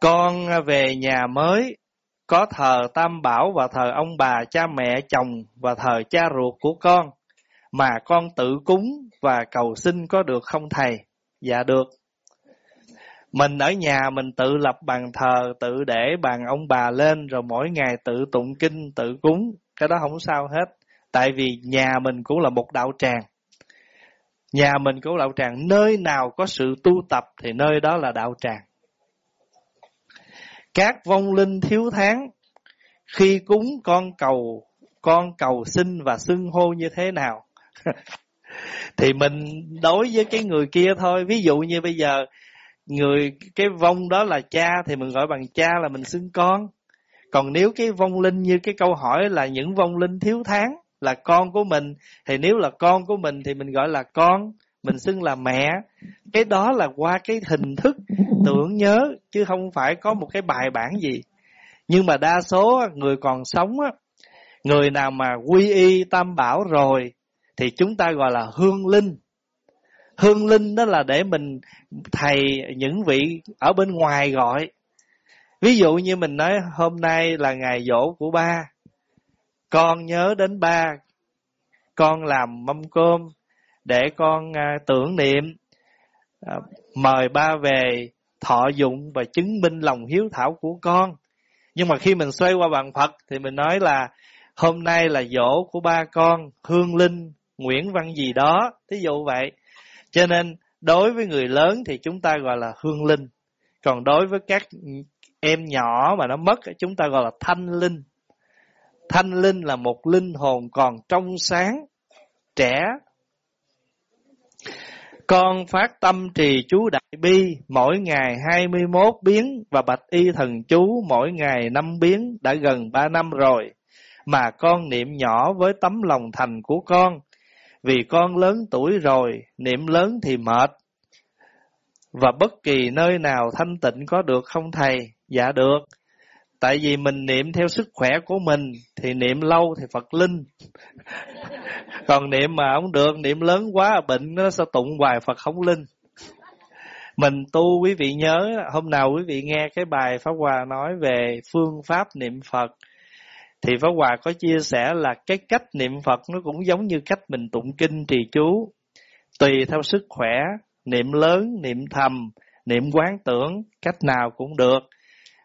con về nhà mới, có thờ tam bảo và thờ ông bà, cha mẹ, chồng và thờ cha ruột của con, mà con tự cúng và cầu xin có được không thầy? Dạ được. Mình ở nhà mình tự lập bàn thờ, tự để bàn ông bà lên, rồi mỗi ngày tự tụng kinh, tự cúng. Cái đó không sao hết. Tại vì nhà mình cũng là một đạo tràng. Nhà mình cũng là đạo tràng. Nơi nào có sự tu tập thì nơi đó là đạo tràng các vong linh thiếu tháng khi cúng con cầu con cầu xin và xưng hô như thế nào? Thì mình đối với cái người kia thôi. Ví dụ như bây giờ, người, cái vong đó là cha thì mình gọi bằng cha là mình xưng con. Còn nếu cái vong linh như cái câu hỏi là những vong linh thiếu tháng là con của mình, thì nếu là con của mình thì mình gọi là con mình xưng là mẹ. Cái đó là qua cái hình thức tưởng nhớ, chứ không phải có một cái bài bản gì. Nhưng mà đa số người còn sống á, người nào mà quy y tam bảo rồi, thì chúng ta gọi là hương linh. Hương linh đó là để mình thầy những vị ở bên ngoài gọi. Ví dụ như mình nói hôm nay là ngày dỗ của ba. Con nhớ đến ba. Con làm mâm cơm để con à, tưởng niệm. À, mời ba về thọ dụng và chứng minh lòng hiếu thảo của con. Nhưng mà khi mình xoay qua bàn phật thì mình nói là hôm nay là dỗ của ba con hương linh nguyễn văn gì đó. Thí dụ vậy. Cho nên đối với người lớn thì chúng ta gọi là hương linh. Còn đối với các em nhỏ mà nó mất chúng ta gọi là thanh linh. Thanh linh là một linh hồn còn trong sáng trẻ con phát tâm trì chú đại bi mỗi ngày 21 biến và bạch y thần chú mỗi ngày 5 biến đã gần 3 năm rồi. Mà con niệm nhỏ với tấm lòng thành của con. Vì con lớn tuổi rồi, niệm lớn thì mệt. Và bất kỳ nơi nào thanh tịnh có được không thầy? Dạ được. Tại vì mình niệm theo sức khỏe của mình thì niệm lâu thì Phật linh. Còn niệm mà không được, niệm lớn quá bệnh nó sẽ tụng hoài Phật không linh. Mình tu quý vị nhớ hôm nào quý vị nghe cái bài Pháp Hòa nói về phương pháp niệm Phật thì Pháp Hòa có chia sẻ là cái cách niệm Phật nó cũng giống như cách mình tụng kinh trì chú. Tùy theo sức khỏe, niệm lớn, niệm thầm, niệm quán tưởng, cách nào cũng được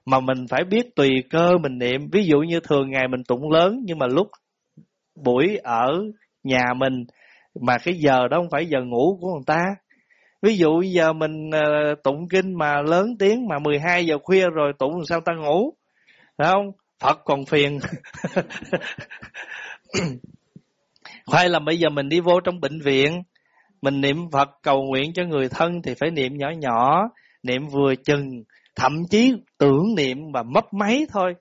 mà mình phải biết tùy cơ mình niệm. Ví dụ như thường ngày mình tụng lớn, nhưng mà lúc buổi ở nhà mình, mà cái giờ đó không phải giờ ngủ của người ta. Ví dụ giờ mình ờ, tụng kinh mà lớn tiếng mà 12 giờ khuya rồi tụng sao ta ngủ? Phải không? Phật còn phiền. Hay là bây giờ mình đi vô trong bệnh viện, mình niệm phật cầu nguyện cho người thân thì phải niệm nhỏ nhỏ, niệm vừa chừng thậm chí tưởng niệm và mất máy thôi.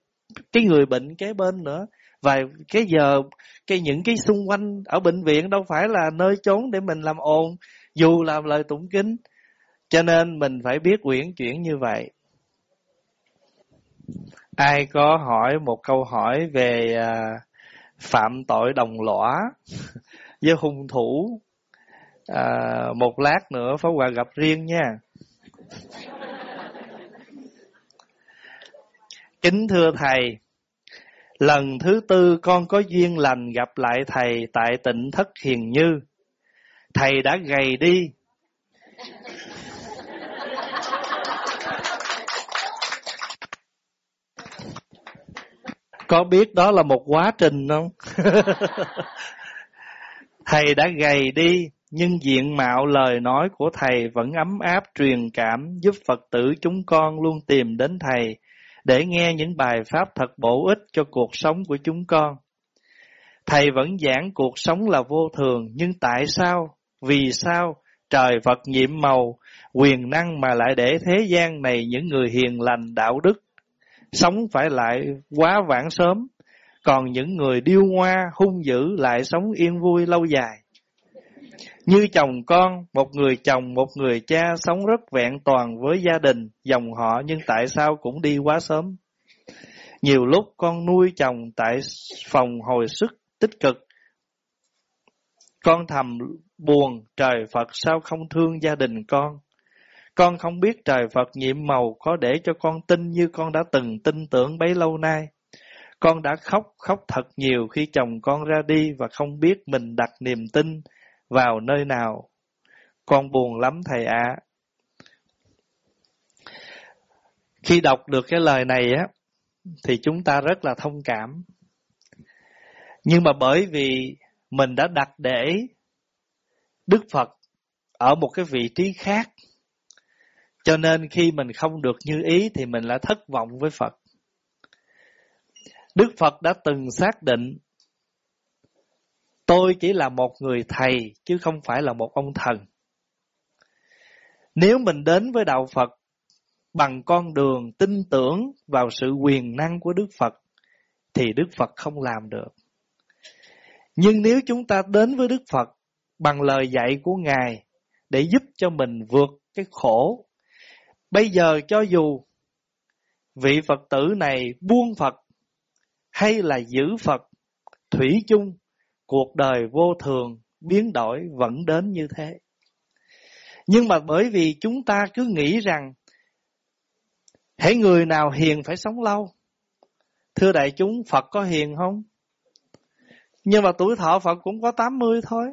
Cái người bệnh kế bên nữa. Và cái giờ cái những cái xung quanh ở bệnh viện đâu phải là nơi trốn để mình làm ồn dù làm lời tụng kinh. Cho nên mình phải biết quyển chuyển như vậy. Ai có hỏi một câu hỏi về à, phạm tội đồng lõa với hung thủ à, một lát nữa phó quà gặp riêng nha. Kính thưa Thầy, lần thứ tư con có duyên lành gặp lại Thầy tại tỉnh Thất Hiền Như. Thầy đã gầy đi. Có biết đó là một quá trình không? thầy đã gầy đi, nhưng diện mạo lời nói của Thầy vẫn ấm áp truyền cảm giúp Phật tử chúng con luôn tìm đến Thầy để nghe những bài pháp thật bổ ích cho cuộc sống của chúng con. Thầy vẫn giảng cuộc sống là vô thường, nhưng tại sao, vì sao trời Phật nhiệm màu, quyền năng mà lại để thế gian này những người hiền lành đạo đức, sống phải lại quá vãng sớm, còn những người điêu ngoa, hung dữ lại sống yên vui lâu dài. Như chồng con, một người chồng, một người cha sống rất vẹn toàn với gia đình, dòng họ nhưng tại sao cũng đi quá sớm. Nhiều lúc con nuôi chồng tại phòng hồi sức tích cực. Con thầm buồn, trời Phật sao không thương gia đình con. Con không biết trời Phật nhiệm màu có để cho con tin như con đã từng tin tưởng bấy lâu nay. Con đã khóc, khóc thật nhiều khi chồng con ra đi và không biết mình đặt niềm tin vào nơi nào. Con buồn lắm thầy ạ. Khi đọc được cái lời này á, thì chúng ta rất là thông cảm. Nhưng mà bởi vì mình đã đặt để Đức Phật ở một cái vị trí khác, cho nên khi mình không được như ý thì mình lại thất vọng với Phật. Đức Phật đã từng xác định tôi chỉ là một người thầy chứ không phải là một ông thần. Nếu mình đến với đạo Phật bằng con đường tin tưởng vào sự quyền năng của Đức Phật thì Đức Phật không làm được. Nhưng nếu chúng ta đến với Đức Phật bằng lời dạy của Ngài để giúp cho mình vượt cái khổ, bây giờ cho dù vị Phật tử này buông Phật hay là giữ Phật, thủy chung, cuộc đời vô thường, biến đổi vẫn đến như thế. Nhưng mà bởi vì chúng ta cứ nghĩ rằng hãy người nào hiền phải sống lâu. Thưa đại chúng, Phật có hiền không? Nhưng mà tuổi thọ Phật cũng có 80 thôi.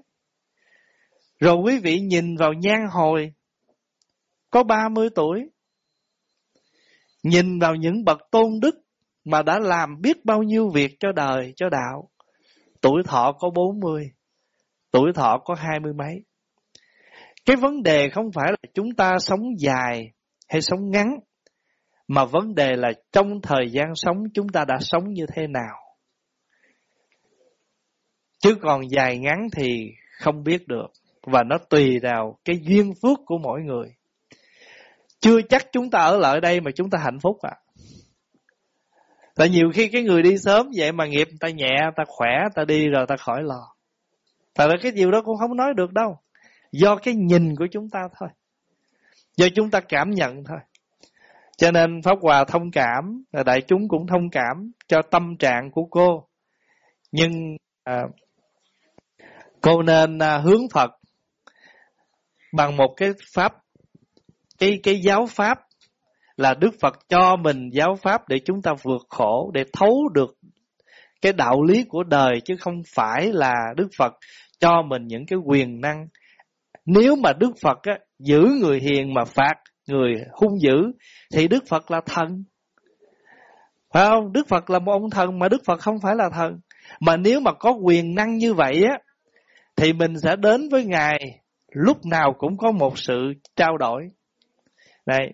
Rồi quý vị nhìn vào nhan hồi, có 30 tuổi. Nhìn vào những bậc tôn đức mà đã làm biết bao nhiêu việc cho đời, cho đạo. Tuổi thọ có 40, tuổi thọ có hai mươi mấy. Cái vấn đề không phải là chúng ta sống dài hay sống ngắn, mà vấn đề là trong thời gian sống chúng ta đã sống như thế nào. Chứ còn dài ngắn thì không biết được. Và nó tùy vào cái duyên phước của mỗi người. Chưa chắc chúng ta ở lại đây mà chúng ta hạnh phúc à. Tại nhiều khi cái người đi sớm vậy mà nghiệp ta nhẹ, ta khỏe, ta đi rồi ta khỏi lo. Tại là cái điều đó cũng không nói được đâu. Do cái nhìn của chúng ta thôi. Do chúng ta cảm nhận thôi. Cho nên Pháp Hòa thông cảm, đại chúng cũng thông cảm cho tâm trạng của cô. Nhưng à, cô nên à, hướng Phật bằng một cái pháp, cái cái giáo pháp là Đức Phật cho mình giáo pháp để chúng ta vượt khổ, để thấu được cái đạo lý của đời chứ không phải là Đức Phật cho mình những cái quyền năng. Nếu mà Đức Phật á, giữ người hiền mà phạt người hung dữ thì Đức Phật là thần. Phải không? Đức Phật là một ông thần mà Đức Phật không phải là thần. Mà nếu mà có quyền năng như vậy á thì mình sẽ đến với Ngài lúc nào cũng có một sự trao đổi. này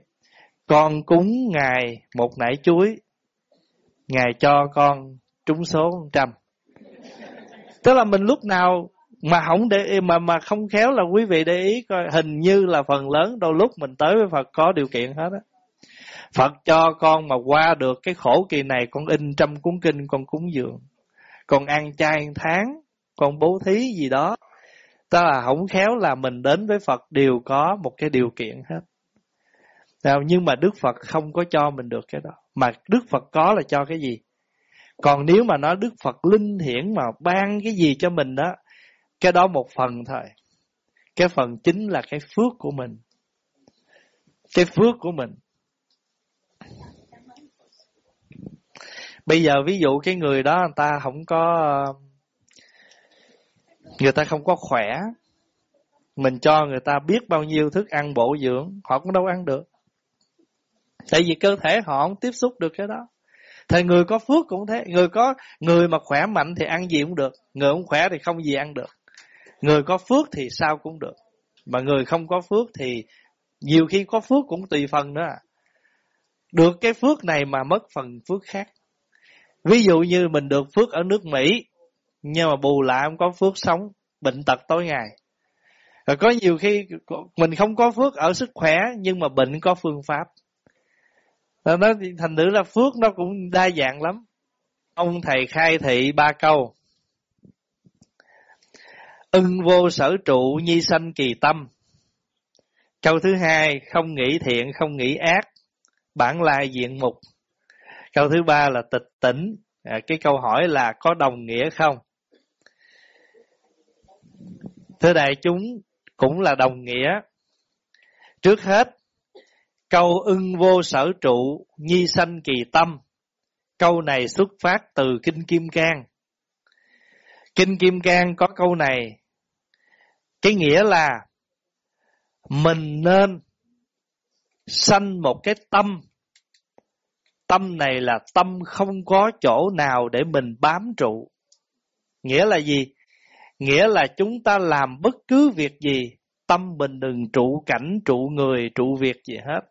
con cúng Ngài một nải chuối, Ngài cho con trúng số trăm. Tức là mình lúc nào mà không để mà mà không khéo là quý vị để ý coi hình như là phần lớn đôi lúc mình tới với Phật có điều kiện hết á. Phật cho con mà qua được cái khổ kỳ này con in trăm cuốn kinh con cúng dường. Con ăn chay tháng, con bố thí gì đó. Tức là không khéo là mình đến với Phật đều có một cái điều kiện hết. Nào, nhưng mà Đức Phật không có cho mình được cái đó. Mà Đức Phật có là cho cái gì? Còn nếu mà nói Đức Phật linh hiển mà ban cái gì cho mình đó, cái đó một phần thôi. Cái phần chính là cái phước của mình. Cái phước của mình. Bây giờ ví dụ cái người đó người ta không có người ta không có khỏe mình cho người ta biết bao nhiêu thức ăn bổ dưỡng họ cũng đâu ăn được tại vì cơ thể họ không tiếp xúc được cái đó. Thì người có phước cũng thế. Người có, người mà khỏe mạnh thì ăn gì cũng được. Người không khỏe thì không gì ăn được. Người có phước thì sao cũng được. Mà người không có phước thì nhiều khi có phước cũng tùy phần nữa à. được cái phước này mà mất phần phước khác. Ví dụ như mình được phước ở nước mỹ, nhưng mà bù lại không có phước sống, bệnh tật tối ngày. Rồi có nhiều khi, mình không có phước ở sức khỏe, nhưng mà bệnh có phương pháp nó thành thử là phước nó cũng đa dạng lắm. Ông thầy khai thị ba câu. Ưng vô sở trụ nhi sanh kỳ tâm. Câu thứ hai không nghĩ thiện không nghĩ ác bản lai diện mục. Câu thứ ba là tịch tỉnh. À, cái câu hỏi là có đồng nghĩa không? Thưa đại chúng cũng là đồng nghĩa. Trước hết Câu ưng vô sở trụ, nhi sanh kỳ tâm. Câu này xuất phát từ Kinh Kim Cang. Kinh Kim Cang có câu này. Cái nghĩa là mình nên sanh một cái tâm. Tâm này là tâm không có chỗ nào để mình bám trụ. Nghĩa là gì? Nghĩa là chúng ta làm bất cứ việc gì, tâm mình đừng trụ cảnh, trụ người, trụ việc gì hết.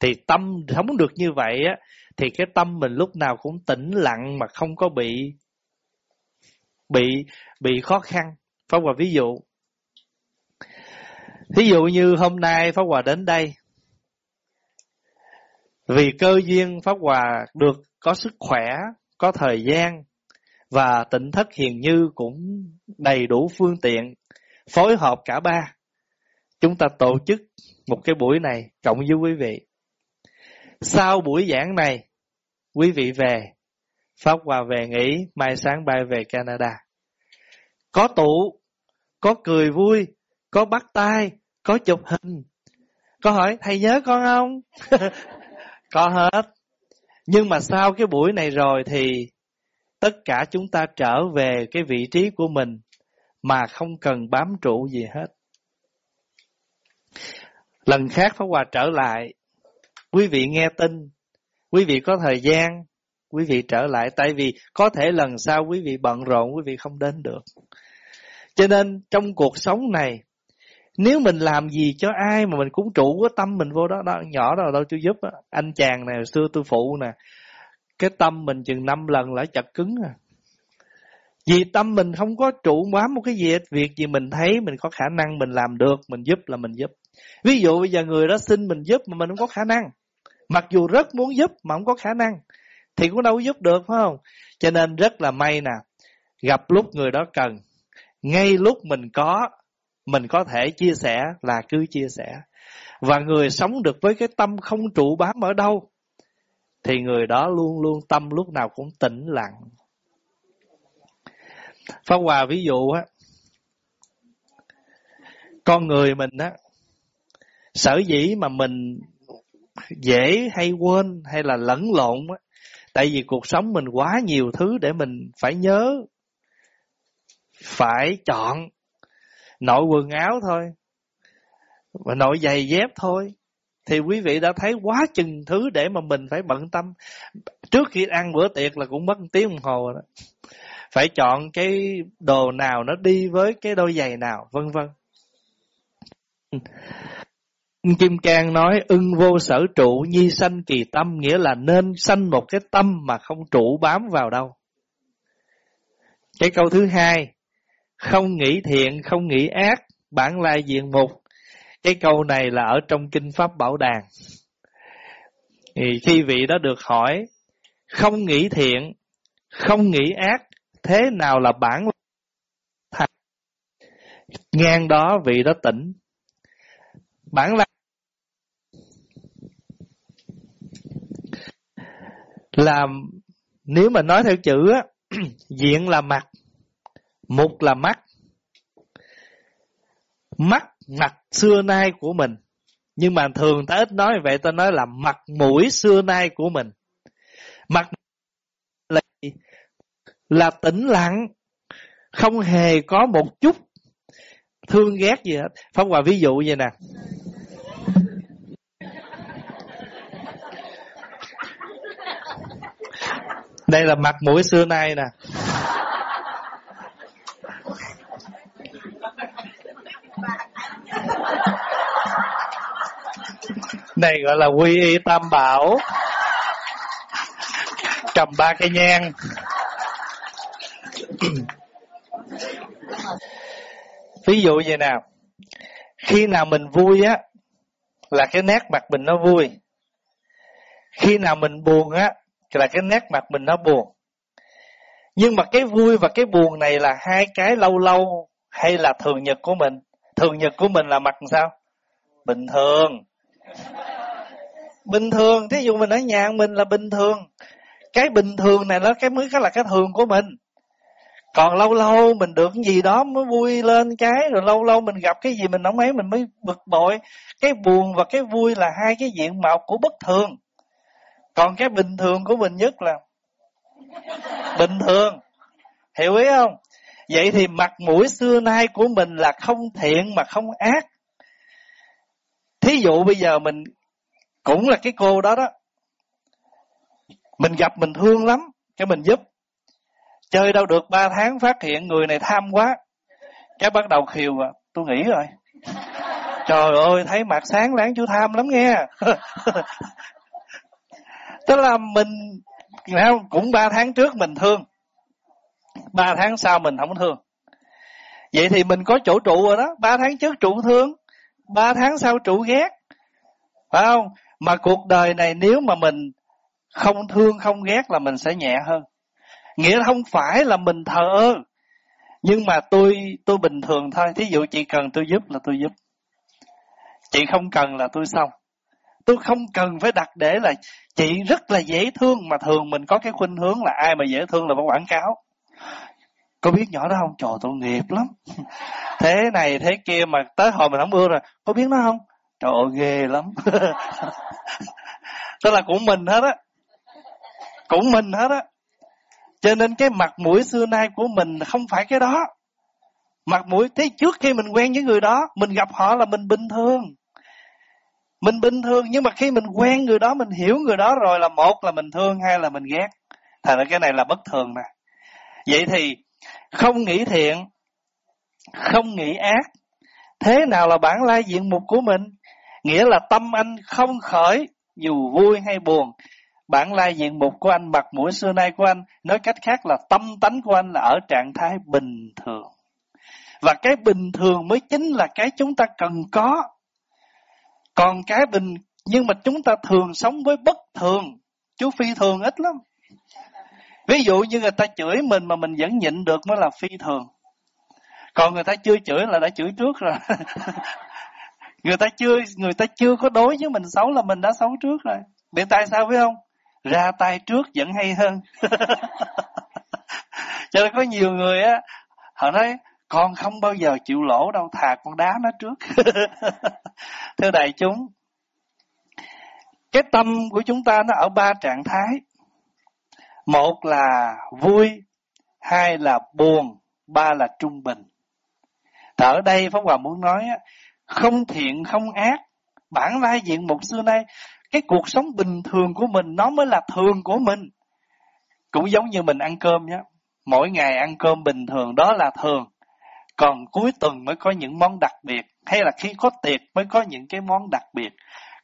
Thì tâm sống được như vậy á, thì cái tâm mình lúc nào cũng tĩnh lặng mà không có bị bị bị khó khăn. Pháp Hòa ví dụ. Ví dụ như hôm nay Pháp Hòa đến đây. Vì cơ duyên Pháp Hòa được có sức khỏe, có thời gian và tỉnh thất hiền như cũng đầy đủ phương tiện phối hợp cả ba. Chúng ta tổ chức một cái buổi này cộng với quý vị. Sau buổi giảng này, quý vị về, Pháp Hòa về nghỉ, mai sáng bay về Canada. Có tụ, có cười vui, có bắt tay, có chụp hình. Có hỏi, thầy nhớ con không? có hết. Nhưng mà sau cái buổi này rồi thì tất cả chúng ta trở về cái vị trí của mình mà không cần bám trụ gì hết. Lần khác Pháp Hòa trở lại, quý vị nghe tin, quý vị có thời gian, quý vị trở lại tại vì có thể lần sau quý vị bận rộn quý vị không đến được. Cho nên trong cuộc sống này nếu mình làm gì cho ai mà mình cũng trụ cái tâm mình vô đó, đó nhỏ đó đâu tôi giúp đó. anh chàng này xưa tôi phụ nè cái tâm mình chừng năm lần lại chặt cứng à vì tâm mình không có trụ bám một cái gì hết việc gì mình thấy mình có khả năng mình làm được mình giúp là mình giúp ví dụ bây giờ người đó xin mình giúp mà mình không có khả năng. Mặc dù rất muốn giúp mà không có khả năng, thì cũng đâu có giúp được, phải không? Cho nên rất là may nè, gặp lúc người đó cần. Ngay lúc mình có mình có thể chia sẻ là cứ chia sẻ. Và người sống được với cái tâm không trụ bám ở đâu, thì người đó luôn luôn tâm lúc nào cũng tĩnh lặng. Pháp Hòa ví dụ á, con người mình á sở dĩ mà mình dễ hay quên hay là lẫn lộn á, tại vì cuộc sống mình quá nhiều thứ để mình phải nhớ, phải chọn nội quần áo thôi và nội giày dép thôi. Thì quý vị đã thấy quá chừng thứ để mà mình phải bận tâm. Trước khi ăn bữa tiệc là cũng mất một tiếng đồng hồ rồi đó. Phải chọn cái đồ nào nó đi với cái đôi giày nào, vân vân. Kim Cang nói ưng vô sở trụ nhi sanh kỳ tâm nghĩa là nên sanh một cái tâm mà không trụ bám vào đâu. Cái câu thứ hai, không nghĩ thiện, không nghĩ ác, bản lai diện mục. Cái câu này là ở trong Kinh Pháp Bảo Đàn. Thì khi vị đó được hỏi, không nghĩ thiện, không nghĩ ác, thế nào là bản lai Ngang đó vị đó tỉnh. Bản lai là nếu mà nói theo chữ á, diện là mặt, mục là mắt. Mắt, mặt xưa nay của mình. Nhưng mà thường ta ít nói vậy ta nói là mặt mũi xưa nay của mình. Mặt là là tĩnh lặng, không hề có một chút thương ghét gì hết. Phong Hòa ví dụ vậy nè. Đây là mặt mũi xưa nay nè. Này gọi là quy y tam bảo. Cầm ba cây nhang. Ví dụ vậy nào. Khi nào mình vui á, là cái nét mặt mình nó vui. Khi nào mình buồn á, là cái nét mặt mình nó buồn. Nhưng mà cái vui và cái buồn này là hai cái lâu lâu hay là thường nhật của mình. Thường nhật của mình là mặt sao? Bình thường. Bình thường, thí dụ mình ở nhà mình là bình thường. Cái bình thường này nó cái mới là cái thường của mình. còn lâu lâu mình được cái gì đó mới vui lên cái rồi lâu lâu mình gặp cái gì mình không ấy mình mới bực bội cái buồn và cái vui là hai cái diện mạo của bất thường còn cái bình thường của mình nhất là bình thường. Hiểu ý không? Vậy thì mặt mũi xưa nay của mình là không thiện mà không ác. Thí dụ bây giờ mình cũng là cái cô đó đó. Mình gặp mình thương lắm, cái mình giúp. Chơi đâu được ba tháng phát hiện người này tham quá. Cái bắt đầu khiều à tôi nghĩ rồi. Trời ơi, thấy mặt sáng láng chú tham lắm nghe. tức là mình cũng ba tháng trước mình thương. Ba tháng sau mình không thương. Vậy thì mình có chỗ trụ rồi đó. Ba tháng trước trụ thương. Ba tháng sau trụ ghét. Phải không? Mà cuộc đời này nếu mà mình không thương, không ghét là mình sẽ nhẹ hơn. Nghĩa là không phải là mình thờ ơ. Nhưng mà tôi tôi bình thường thôi. Thí dụ chị cần tôi giúp là tôi giúp. Chị không cần là tôi xong. Tôi không cần phải đặt để là chị rất là dễ thương mà thường mình có cái khuynh hướng là ai mà dễ thương là phải quảng cáo. Có biết nhỏ đó không? Trời, tội nghiệp lắm. Thế này, thế kia mà tới hồi mình không ưa rồi, có biết nó không? Trời ơi ghê lắm. Tức là của mình hết á. Của mình hết á. Cho nên cái mặt mũi xưa nay của mình không phải cái đó. Mặt mũi, thế trước khi mình quen với người đó, mình gặp họ là mình bình thường mình bình thường, nhưng mà khi mình quen người đó, mình hiểu người đó rồi là một là mình thương, hai là mình ghét. Thành ra cái này là bất thường nè vậy thì không nghĩ thiện, không nghĩ ác, thế nào là bản lai diện mục của mình? Nghĩa là tâm anh không khởi, dù vui hay buồn, bản lai diện mục của anh, mặt mũi xưa nay của anh, nói cách khác là tâm tánh của anh là ở trạng thái bình thường. Và cái bình thường mới chính là cái chúng ta cần có còn cái bình, nhưng mà chúng ta thường sống với bất thường. Chú phi thường ít lắm. Ví dụ như người ta chửi mình mà mình vẫn nhịn được mới là phi thường. Còn người ta chưa chửi là đã chửi trước rồi. Người ta chưa, người ta chưa có đối với mình xấu là mình đã xấu trước rồi. Biết tại sao phải không? Ra tay trước vẫn hay hơn. Cho nên có nhiều người á, họ nói con không bao giờ chịu lỗ đâu, thà con đá nó trước. Thưa đại chúng, cái tâm của chúng ta nó ở ba trạng thái. Một là vui, hai là buồn, ba là trung bình. Thì ở đây pháp hòa muốn nói không thiện, không ác. Bản lai diện một xưa nay, cái cuộc sống bình thường của mình nó mới là thường của mình. Cũng giống như mình ăn cơm nhé. Mỗi ngày ăn cơm bình thường, đó là thường còn cuối tuần mới có những món đặc biệt, hay là khi có tiệc mới có những cái món đặc biệt.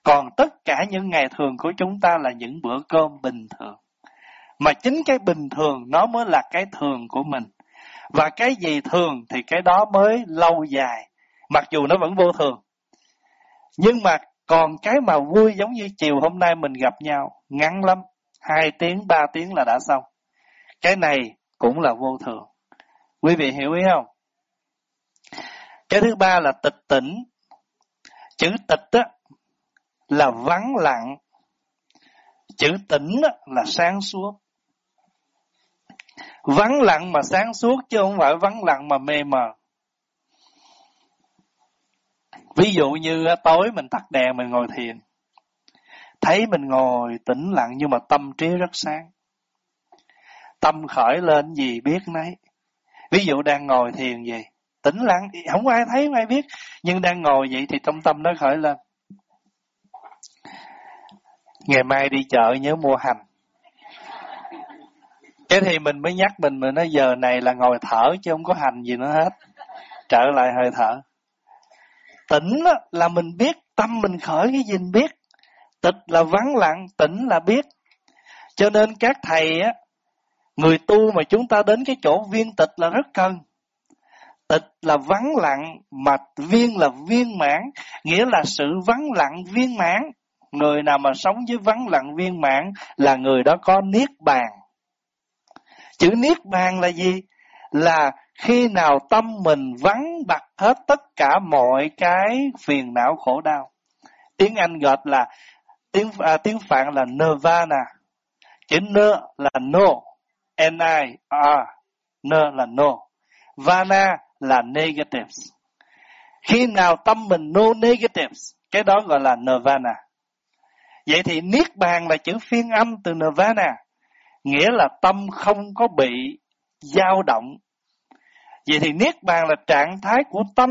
Còn tất cả những ngày thường của chúng ta là những bữa cơm bình thường. Mà chính cái bình thường nó mới là cái thường của mình. Và cái gì thường thì cái đó mới lâu dài, mặc dù nó vẫn vô thường. Nhưng mà còn cái mà vui giống như chiều hôm nay mình gặp nhau, ngắn lắm, hai tiếng, ba tiếng là đã xong. Cái này cũng là vô thường. Quý vị hiểu ý không? Cái thứ ba là tịch tỉnh. Chữ tịch á là vắng lặng. Chữ tỉnh á, là sáng suốt. Vắng lặng mà sáng suốt chứ không phải vắng lặng mà mê mờ. Ví dụ như tối mình tắt đèn mình ngồi thiền. Thấy mình ngồi tĩnh lặng nhưng mà tâm trí rất sáng. Tâm khởi lên gì biết nấy. Ví dụ đang ngồi thiền gì tĩnh lặng không có ai thấy, không ai biết. Nhưng đang ngồi vậy thì trong tâm nó khởi lên. Ngày mai đi chợ nhớ mua hành. Cái thì mình mới nhắc mình mình nói giờ này là ngồi thở chứ không có hành gì nữa hết. Trở lại hơi thở. Tỉnh là mình biết, tâm mình khởi cái gì mình biết. Tịch là vắng lặng tỉnh là biết. Cho nên các thầy á, người tu mà chúng ta đến cái chỗ viên tịch là rất cần tịch là vắng lặng mà viên là viên mãn nghĩa là sự vắng lặng viên mãn. Người nào mà sống với vắng lặng viên mãn là người đó có niết bàn. Chữ niết bàn là gì? Là khi nào tâm mình vắng bặt hết tất cả mọi cái phiền não khổ đau. Tiếng anh gọi là tiếng à, tiếng phạn là nirvana. Chữ nơ là no. N i r Nơ là no. Vana là negatives. Khi nào tâm mình no negatives, cái đó gọi là nirvana. Vậy thì Niết Bàn là chữ phiên âm từ nirvana. Nghĩa là tâm không có bị dao động. Vậy thì Niết Bàn là trạng thái của tâm.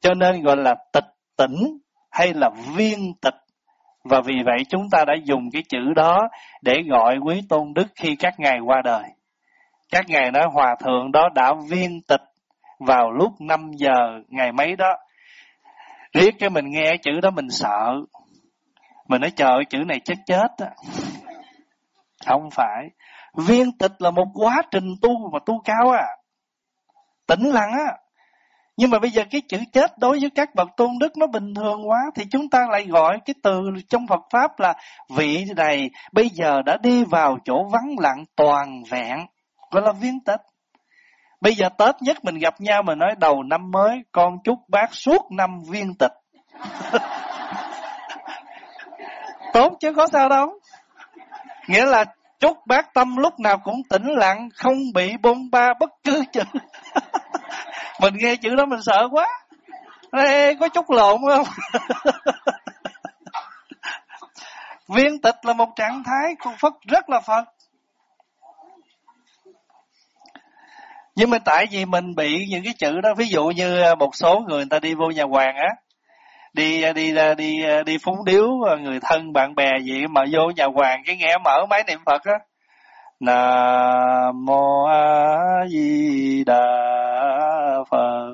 Cho nên gọi là tịch tỉnh hay là viên tịch. Và vì vậy chúng ta đã dùng cái chữ đó để gọi quý tôn đức khi các ngài qua đời. Các ngài nói hòa thượng đó đã viên tịch vào lúc 5 giờ ngày mấy đó. Riết cái mình nghe chữ đó mình sợ. Mình nói, trời chữ này chết chết á. Không phải. Viên tịch là một quá trình tu mà tu cao à. Tĩnh lặng á. Nhưng mà bây giờ cái chữ chết đối với các bậc tôn đức nó bình thường quá, thì chúng ta lại gọi cái từ trong Phật Pháp là vị này bây giờ đã đi vào chỗ vắng lặng toàn vẹn. Gọi là viên tịch. Bây giờ Tết nhất mình gặp nhau mà nói đầu năm mới con chúc bác suốt năm viên tịch. Tốt chứ có sao đâu. Nghĩa là chúc bác tâm lúc nào cũng tĩnh lặng, không bị bôn ba bất cứ chữ. mình nghe chữ đó mình sợ quá. Ê, có chút lộn không? Viên tịch là một trạng thái của Phật rất là Phật. Nhưng mà tại vì mình bị những cái chữ đó, ví dụ như à, một số người người ta đi vô nhà hoàng á, đi à, đi đi à, đi phúng điếu người thân bạn bè gì mà vô nhà hoàng cái nghe mở máy niệm phật á nam mô a di đà phật.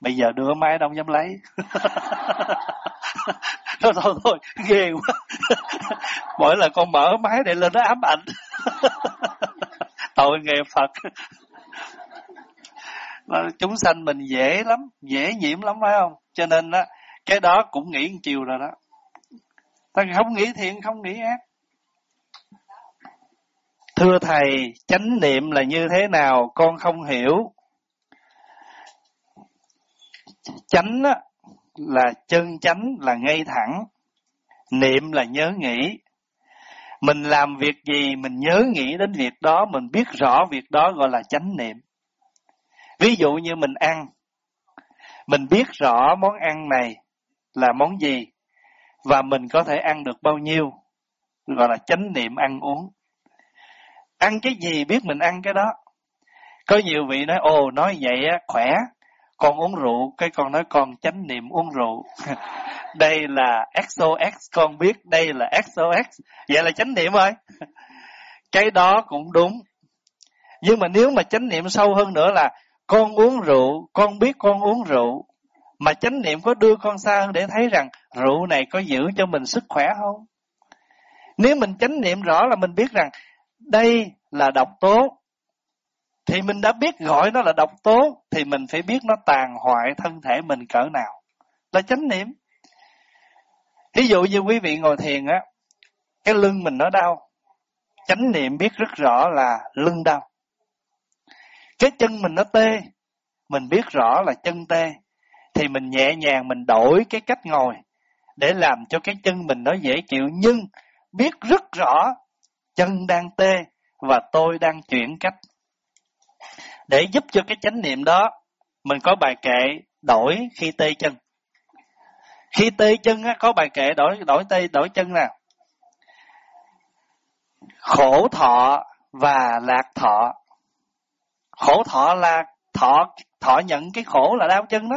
Bây giờ đưa máy đông dám lấy. Thôi thôi thôi ghê quá. Mỗi lần con mở máy để lên nó ám ảnh. Tội nghề phật chúng sanh mình dễ lắm dễ nhiễm lắm phải không? Cho nên á cái đó cũng nghĩ một chiều rồi đó. Ta không nghĩ thiện không nghĩ ác. Thưa thầy chánh niệm là như thế nào? Con không hiểu. Chánh á, là chân chánh là ngay thẳng. Niệm là nhớ nghĩ. Mình làm việc gì mình nhớ nghĩ đến việc đó mình biết rõ việc đó gọi là chánh niệm ví dụ như mình ăn, mình biết rõ món ăn này là món gì và mình có thể ăn được bao nhiêu, gọi là chánh niệm ăn uống. Ăn cái gì biết mình ăn cái đó. Có nhiều vị nói, ồ, nói vậy á, khỏe, con uống rượu. Cái con nói, con chánh niệm uống rượu. Đây là XOX con biết đây là XOX vậy là chánh niệm rồi. Cái đó cũng đúng. Nhưng mà nếu mà chánh niệm sâu hơn nữa là con uống rượu con biết con uống rượu mà chánh niệm có đưa con xa hơn để thấy rằng rượu này có giữ cho mình sức khỏe không? Nếu mình chánh niệm rõ là mình biết rằng đây là độc tố, thì mình đã biết gọi nó là độc tố, thì mình phải biết nó tàn hoại thân thể mình cỡ nào. Là chánh niệm. Ví dụ như quý vị ngồi thiền á, cái lưng mình nó đau. Chánh niệm biết rất rõ là lưng đau. Cái chân mình nó tê, mình biết rõ là chân tê thì mình nhẹ nhàng mình đổi cái cách ngồi để làm cho cái chân mình nó dễ chịu nhưng biết rất rõ chân đang tê và tôi đang chuyển cách. Để giúp cho cái chánh niệm đó, mình có bài kệ đổi khi tê chân. Khi tê chân á, có bài kệ đổi đổi tê đổi chân nào. Khổ thọ và lạc thọ. Khổ thọ là thọ thọ nhận cái khổ là đau chân đó.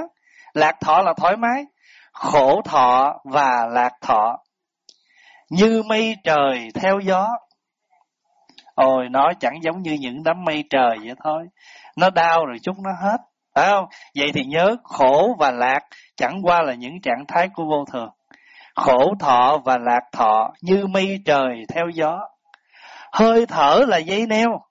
Lạc thọ là thoải mái, khổ thọ và lạc thọ. Như mây trời theo gió. Ôi, nó chẳng giống như những đám mây trời vậy thôi. Nó đau rồi chút nó hết. Phải không? Vậy thì nhớ khổ và lạc chẳng qua là những trạng thái của vô thường. Khổ thọ và lạc thọ như mây trời theo gió. Hơi thở là dây neo.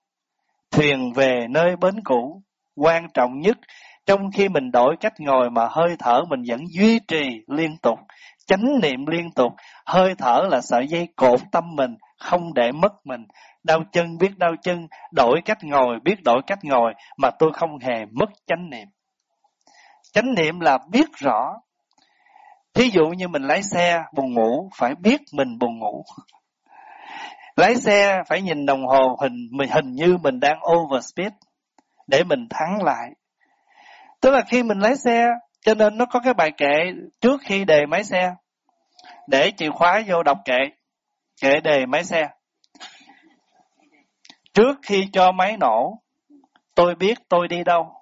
Thuyền về nơi bến cũ. Quan trọng nhất trong khi mình đổi cách ngồi mà hơi thở mình vẫn duy trì liên tục, chánh niệm liên tục, hơi thở là sợi dây cột tâm mình, không để mất mình. Đau chân biết đau chân, đổi cách ngồi biết đổi cách ngồi mà tôi không hề mất chánh niệm. Chánh niệm là biết rõ. Thí dụ như mình lái xe buồn ngủ, phải biết mình buồn ngủ. Lái xe phải nhìn đồng hồ hình mình hình như mình đang overspeed để mình thắng lại. Tức là khi mình lái xe, cho nên nó có cái bài kệ trước khi đề máy xe. Để chìa khóa vô đọc kệ. Kệ đề máy xe. Trước khi cho máy nổ, tôi biết tôi đi đâu.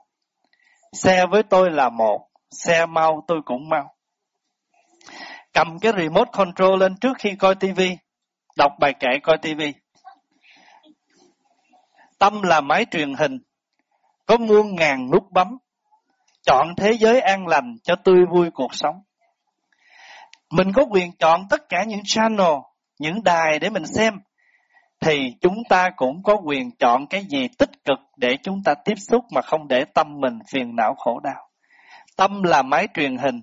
Xe với tôi là một, xe mau tôi cũng mau. Cầm cái remote control lên trước khi coi tivi, đọc bài kệ coi tivi. Tâm là máy truyền hình, có muôn ngàn nút bấm, chọn thế giới an lành cho tươi vui cuộc sống. Mình có quyền chọn tất cả những channel, những đài để mình xem, thì chúng ta cũng có quyền chọn cái gì tích cực để chúng ta tiếp xúc mà không để tâm mình phiền não khổ đau. Tâm là máy truyền hình,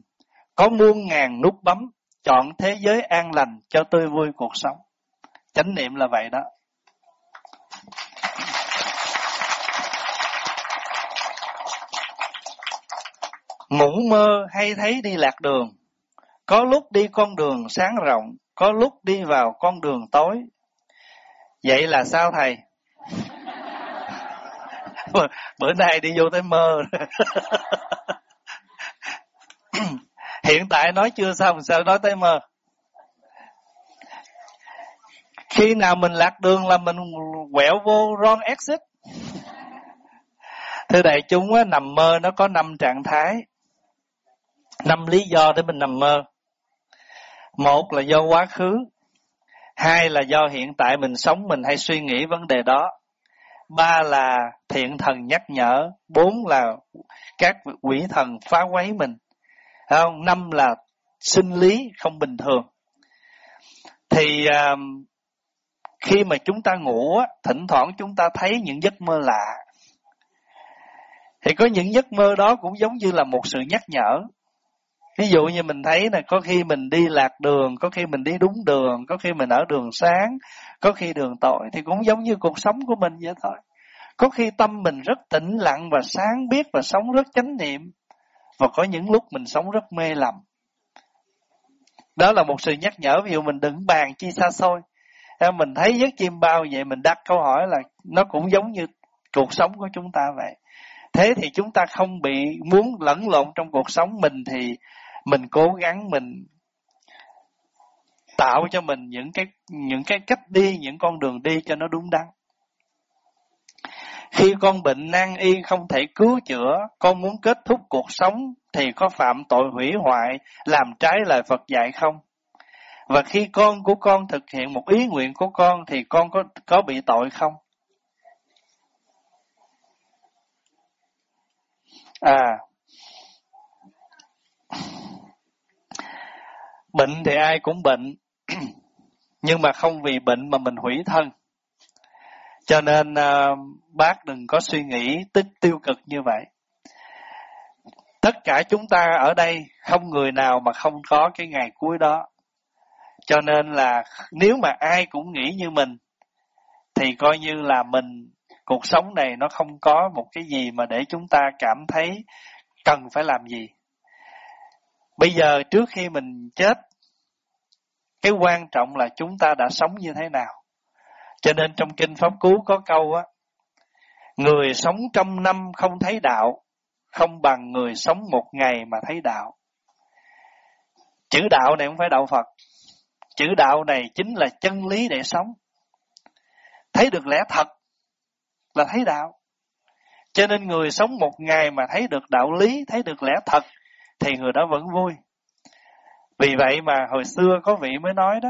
có muôn ngàn nút bấm, chọn thế giới an lành cho tươi vui cuộc sống. Chánh niệm là vậy đó. Ngủ mơ hay thấy đi lạc đường, có lúc đi con đường sáng rộng, có lúc đi vào con đường tối. Vậy là sao thầy? Bữa nay đi vô tới mơ. Hiện tại nói chưa xong sao nói tới mơ. Khi nào mình lạc đường là mình quẹo vô wrong exit. Thưa đại chúng á, nằm mơ nó có năm trạng thái. Năm lý do để mình nằm mơ. Một là do quá khứ. Hai là do hiện tại mình sống mình hay suy nghĩ vấn đề đó. Ba là thiện thần nhắc nhở. Bốn là các quỷ thần phá quấy mình. Không? Năm là sinh lý không bình thường. Thì uh, khi mà chúng ta ngủ, thỉnh thoảng chúng ta thấy những giấc mơ lạ. Thì có những giấc mơ đó cũng giống như là một sự nhắc nhở. Ví dụ như mình thấy là có khi mình đi lạc đường, có khi mình đi đúng đường, có khi mình ở đường sáng, có khi đường tội thì cũng giống như cuộc sống của mình vậy thôi. Có khi tâm mình rất tĩnh lặng và sáng biết và sống rất chánh niệm. Và có những lúc mình sống rất mê lầm. Đó là một sự nhắc nhở, ví dụ mình đừng bàn chi xa xôi. Mình thấy giấc chim bao vậy, mình đặt câu hỏi là nó cũng giống như cuộc sống của chúng ta vậy. Thế thì chúng ta không bị muốn lẫn lộn trong cuộc sống mình thì mình cố gắng mình tạo cho mình những cái những cái cách đi, những con đường đi cho nó đúng đắn khi con bệnh nan y không thể cứu chữa, con muốn kết thúc cuộc sống thì có phạm tội hủy hoại, làm trái lời phật dạy không và khi con của con thực hiện một ý nguyện của con thì con có có bị tội không à Bệnh thì ai cũng bệnh, nhưng mà không vì bệnh mà mình hủy thân. Cho nên uh, bác đừng có suy nghĩ tích tiêu cực như vậy. Tất cả chúng ta ở đây không người nào mà không có cái ngày cuối đó. Cho nên là nếu mà ai cũng nghĩ như mình thì coi như là mình cuộc sống này nó không có một cái gì mà để chúng ta cảm thấy cần phải làm gì. Bây giờ trước khi mình chết cái quan trọng là chúng ta đã sống như thế nào. Cho nên trong Kinh Pháp Cú có câu á, Người sống trăm năm không thấy đạo, không bằng người sống một ngày mà thấy đạo. Chữ đạo này không phải đạo Phật. Chữ đạo này chính là chân lý để sống. Thấy được lẽ thật là thấy đạo. Cho nên người sống một ngày mà thấy được đạo lý, thấy được lẽ thật, thì người đó vẫn vui. Vì vậy mà hồi xưa có vị mới nói đó,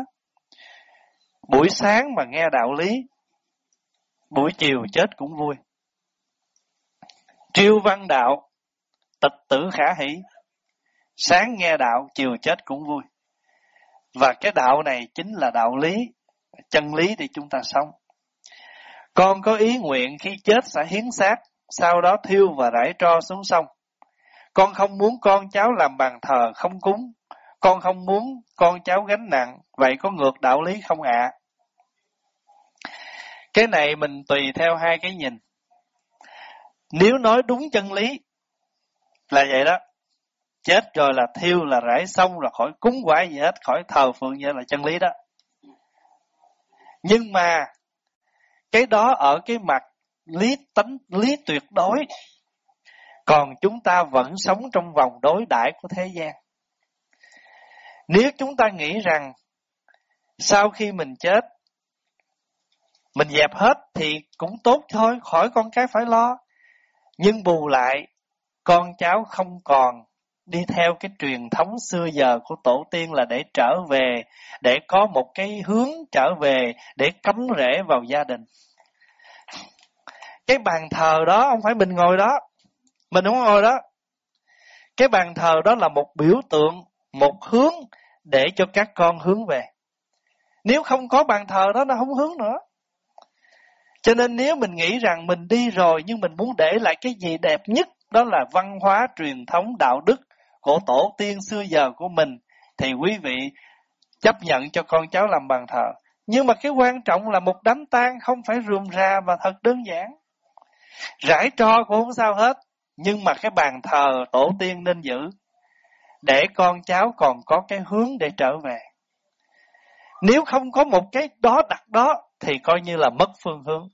buổi sáng mà nghe đạo lý, buổi chiều chết cũng vui. Triêu văn đạo, tịch tử khả hỷ, sáng nghe đạo, chiều chết cũng vui. Và cái đạo này chính là đạo lý, chân lý thì chúng ta sống. Con có ý nguyện khi chết sẽ hiến xác, sau đó thiêu và rải tro xuống sông. Con không muốn con cháu làm bàn thờ không cúng, con không muốn con cháu gánh nặng, vậy có ngược đạo lý không ạ? À? Cái này mình tùy theo hai cái nhìn. Nếu nói đúng chân lý là vậy đó. Chết rồi là thiêu là rải xong là khỏi cúng quả gì hết, khỏi thờ phượng gì là chân lý đó. Nhưng mà cái đó ở cái mặt lý tánh lý tuyệt đối. Còn chúng ta vẫn sống trong vòng đối đãi của thế gian. Nếu chúng ta nghĩ rằng sau khi mình chết mình dẹp hết thì cũng tốt thôi khỏi con cái phải lo. Nhưng bù lại con cháu không còn đi theo cái truyền thống xưa giờ của tổ tiên là để trở về, để có một cái hướng trở về để cắm rễ vào gia đình. Cái bàn thờ đó không phải mình ngồi đó. Mình không ngồi đó. Cái bàn thờ đó là một biểu tượng, một hướng để cho các con hướng về. Nếu không có bàn thờ đó, nó không hướng nữa. Cho nên nếu mình nghĩ rằng mình đi rồi, nhưng mình muốn để lại cái gì đẹp nhất, đó là văn hóa truyền thống, đạo đức của tổ tiên xưa giờ của mình thì quý vị chấp nhận cho con cháu làm bàn thờ. Nhưng mà cái quan trọng là một đám tang không phải rườm rà mà thật đơn giản. Rải tro cũng không sao hết, nhưng mà cái bàn thờ tổ tiên nên giữ để con cháu còn có cái hướng để trở về. Nếu không có một cái đó đặt đó thì coi như là mất phương hướng.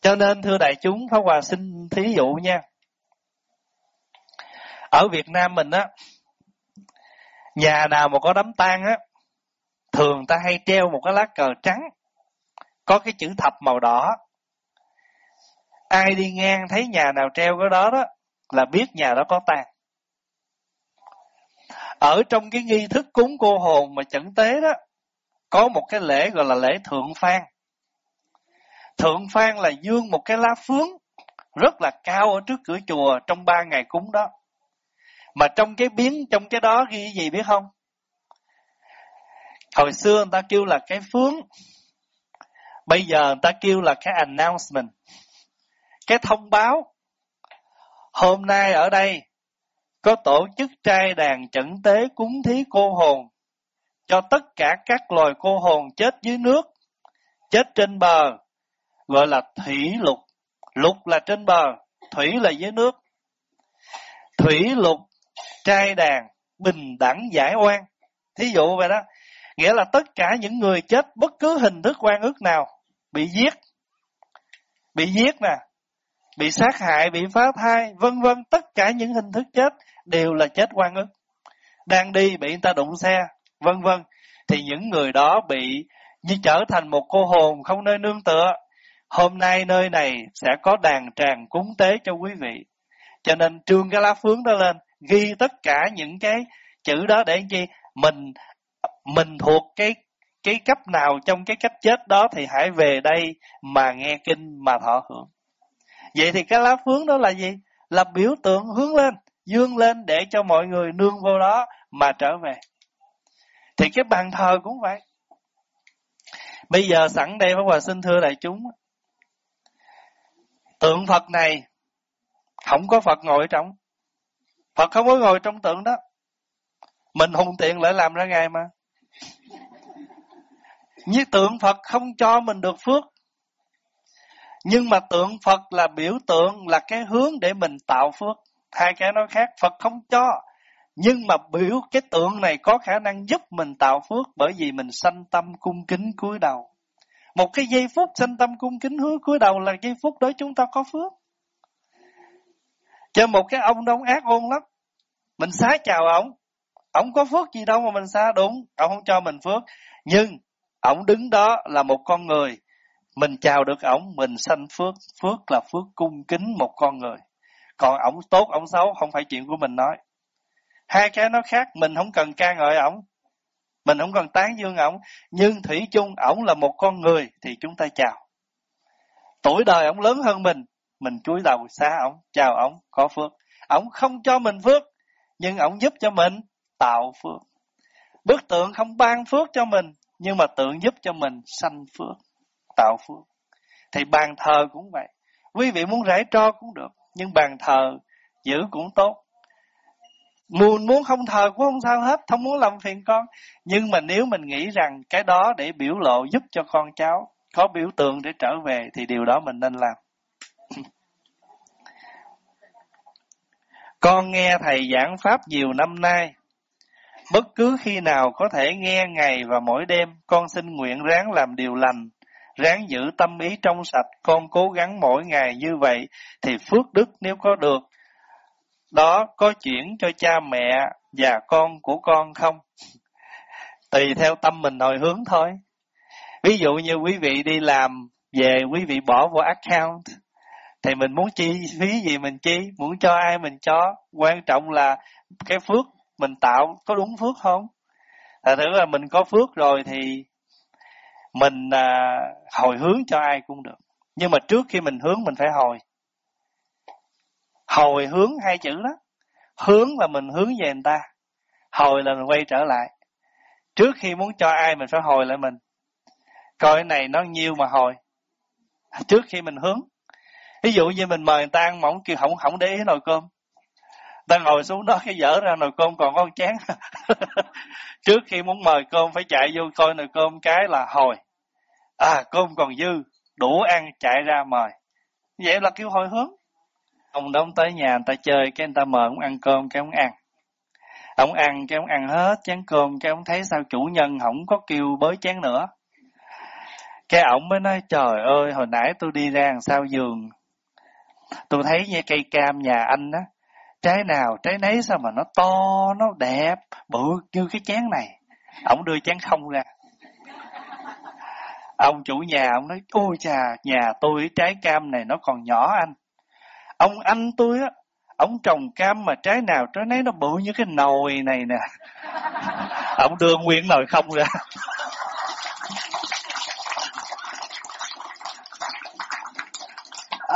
Cho nên thưa đại chúng, Pháp Hòa xin thí dụ nha. Ở Việt Nam mình á, nhà nào mà có đám tang á, thường ta hay treo một cái lá cờ trắng, có cái chữ thập màu đỏ. Ai đi ngang thấy nhà nào treo cái đó đó, là biết nhà đó có tang. Ở trong cái nghi thức cúng cô hồn mà chẩn tế đó, có một cái lễ gọi là lễ thượng phan. Thượng phan là dương một cái lá phướng rất là cao ở trước cửa chùa trong ba ngày cúng đó. Mà trong cái biến, trong cái đó ghi gì biết không? Hồi xưa người ta kêu là cái phướng. Bây giờ người ta kêu là cái announcement. Cái thông báo. Hôm nay ở đây có tổ chức trai đàn chẩn tế cúng thí cô hồn cho tất cả các loài cô hồn chết dưới nước, chết trên bờ, gọi là thủy lục. Lục là trên bờ, thủy là dưới nước. Thủy lục trai đàn, bình đẳng giải oan. Thí dụ vậy đó. Nghĩa là tất cả những người chết bất cứ hình thức oan ức nào bị giết. Bị giết nè, bị sát hại, bị phá thai, vân vân, tất cả những hình thức chết đều là chết oan ức. Đang đi bị người ta đụng xe, vân vân, thì những người đó bị như trở thành một cô hồn không nơi nương tựa. Hôm nay nơi này sẽ có đàn tràng cúng tế cho quý vị. Cho nên trương cái lá phướng đó lên, ghi tất cả những cái chữ đó để chi mình mình thuộc cái cái cấp nào trong cái cách chết đó thì hãy về đây mà nghe kinh mà thọ hưởng. Vậy thì cái lá phướng đó là gì? Là biểu tượng hướng lên, dương lên để cho mọi người nương vô đó mà trở về. Thì cái bàn thờ cũng vậy. Bây giờ sẵn đây Pháp Hòa xin thưa đại chúng. Tượng Phật này không có Phật ngồi trong. Phật không có ngồi trong tượng đó. Mình hùng tiện lại làm ra ngày mà. Như tượng Phật không cho mình được phước. Nhưng mà tượng Phật là biểu tượng là cái hướng để mình tạo phước. Hai cái nói khác, Phật không cho. Nhưng mà biểu cái tượng này có khả năng giúp mình tạo phước bởi vì mình sanh tâm cung kính cúi đầu. Một cái giây phút sanh tâm cung kính hứa cúi đầu là giây phút đó chúng ta có phước. Cho một cái ông đông ác ôn lắm. Mình xá chào ông. Ông có phước gì đâu mà mình xá đúng. Ông không cho mình phước. Nhưng ông đứng đó là một con người. Mình chào được ông, mình sanh phước. Phước là phước cung kính một con người. Còn ông tốt, ông xấu không phải chuyện của mình nói. Hai cái nó khác, mình không cần ca ngợi ổng. Mình không cần tán dương ổng. Nhưng Thủy chung, ổng là một con người thì chúng ta chào. Tuổi đời ổng lớn hơn mình, mình cúi đầu xa ổng, chào ổng, có phước. Ổng không cho mình phước, nhưng ổng giúp cho mình tạo phước. Bức tượng không ban phước cho mình, nhưng mà tượng giúp cho mình sanh phước, tạo phước. Thì bàn thờ cũng vậy. Quý vị muốn rải tro cũng được, nhưng bàn thờ giữ cũng tốt. Muốn muốn không thờ cũng không sao hết, không muốn làm phiền con. Nhưng mà nếu mình nghĩ rằng cái đó để biểu lộ giúp cho con cháu có biểu tượng để trở về thì điều đó mình nên làm. Con nghe thầy giảng pháp nhiều năm nay. Bất cứ khi nào có thể nghe ngày và mỗi đêm, con xin nguyện ráng làm điều lành, ráng giữ tâm ý trong sạch, con cố gắng mỗi ngày như vậy, thì phước đức nếu có được, đó có chuyển cho cha mẹ và con của con không? Tùy theo tâm mình hồi hướng thôi. Ví dụ như quý vị đi làm về quý vị bỏ vào account thì mình muốn chi phí gì mình chi, muốn cho ai mình cho. Quan trọng là cái phước mình tạo có đúng phước không? Thật thử là mình có phước rồi thì mình à, hồi hướng cho ai cũng được. Nhưng mà trước khi mình hướng mình phải hồi. Hồi hướng hai chữ đó. Hướng là mình hướng về người ta. Hồi là mình quay trở lại. Trước khi muốn cho ai mình phải hồi lại mình. Coi cái này nó nhiêu mà hồi. Trước khi mình hướng. Ví dụ như mình mời người ta ăn mỏng kêu không không để ý nồi cơm. Ta ngồi xuống đó cái dở ra nồi cơm còn con chén. Trước khi muốn mời cơm phải chạy vô coi nồi cơm cái là hồi. À cơm còn dư, đủ ăn chạy ra mời. Vậy là kêu hồi hướng. Ông đóng tới nhà người ta chơi, cái người ta mời ông ăn cơm, cái ông ăn. Ông ăn, cái ông ăn hết chén cơm, cái ông thấy sao chủ nhân không có kêu bới chén nữa. Cái ổng mới nói, trời ơi, hồi nãy tôi đi ra làm sao giường. Tôi thấy như cây cam nhà anh á, trái nào trái nấy sao mà nó to, nó đẹp, bự như cái chén này. Ổng đưa chén không ra. Ông chủ nhà, ông nói, ôi chà, nhà tôi trái cam này nó còn nhỏ anh. Ông anh tôi á, ông trồng cam mà trái nào trái nấy nó bự như cái nồi này nè. ông đưa nguyên nồi không ra.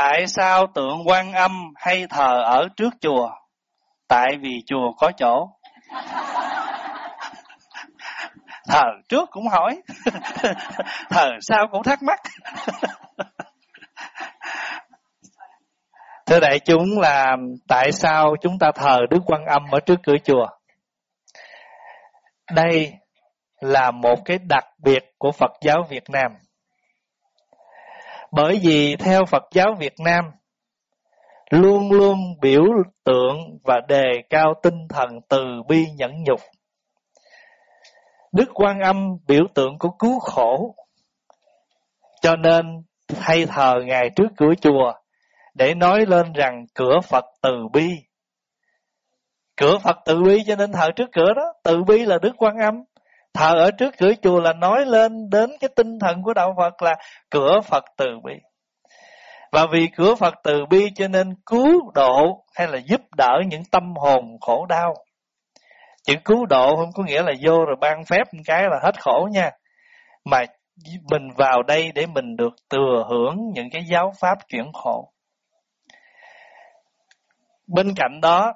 Tại sao tượng quan âm hay thờ ở trước chùa? Tại vì chùa có chỗ. thờ trước cũng hỏi, thờ sau cũng thắc mắc. Thưa đại chúng là tại sao chúng ta thờ Đức Quan Âm ở trước cửa chùa? Đây là một cái đặc biệt của Phật giáo Việt Nam. Bởi vì theo Phật giáo Việt Nam luôn luôn biểu tượng và đề cao tinh thần từ bi nhẫn nhục. Đức Quan Âm biểu tượng của cứu khổ. Cho nên thay thờ Ngài trước cửa chùa để nói lên rằng cửa Phật từ bi. Cửa Phật từ bi cho nên thờ trước cửa đó, từ bi là Đức Quan Âm thờ ở trước cửa chùa là nói lên đến cái tinh thần của đạo Phật là cửa Phật từ bi. Và vì cửa Phật từ bi cho nên cứu độ hay là giúp đỡ những tâm hồn khổ đau. Chữ cứu độ không có nghĩa là vô rồi ban phép một cái là hết khổ nha. Mà mình vào đây để mình được thừa hưởng những cái giáo pháp chuyển khổ. Bên cạnh đó,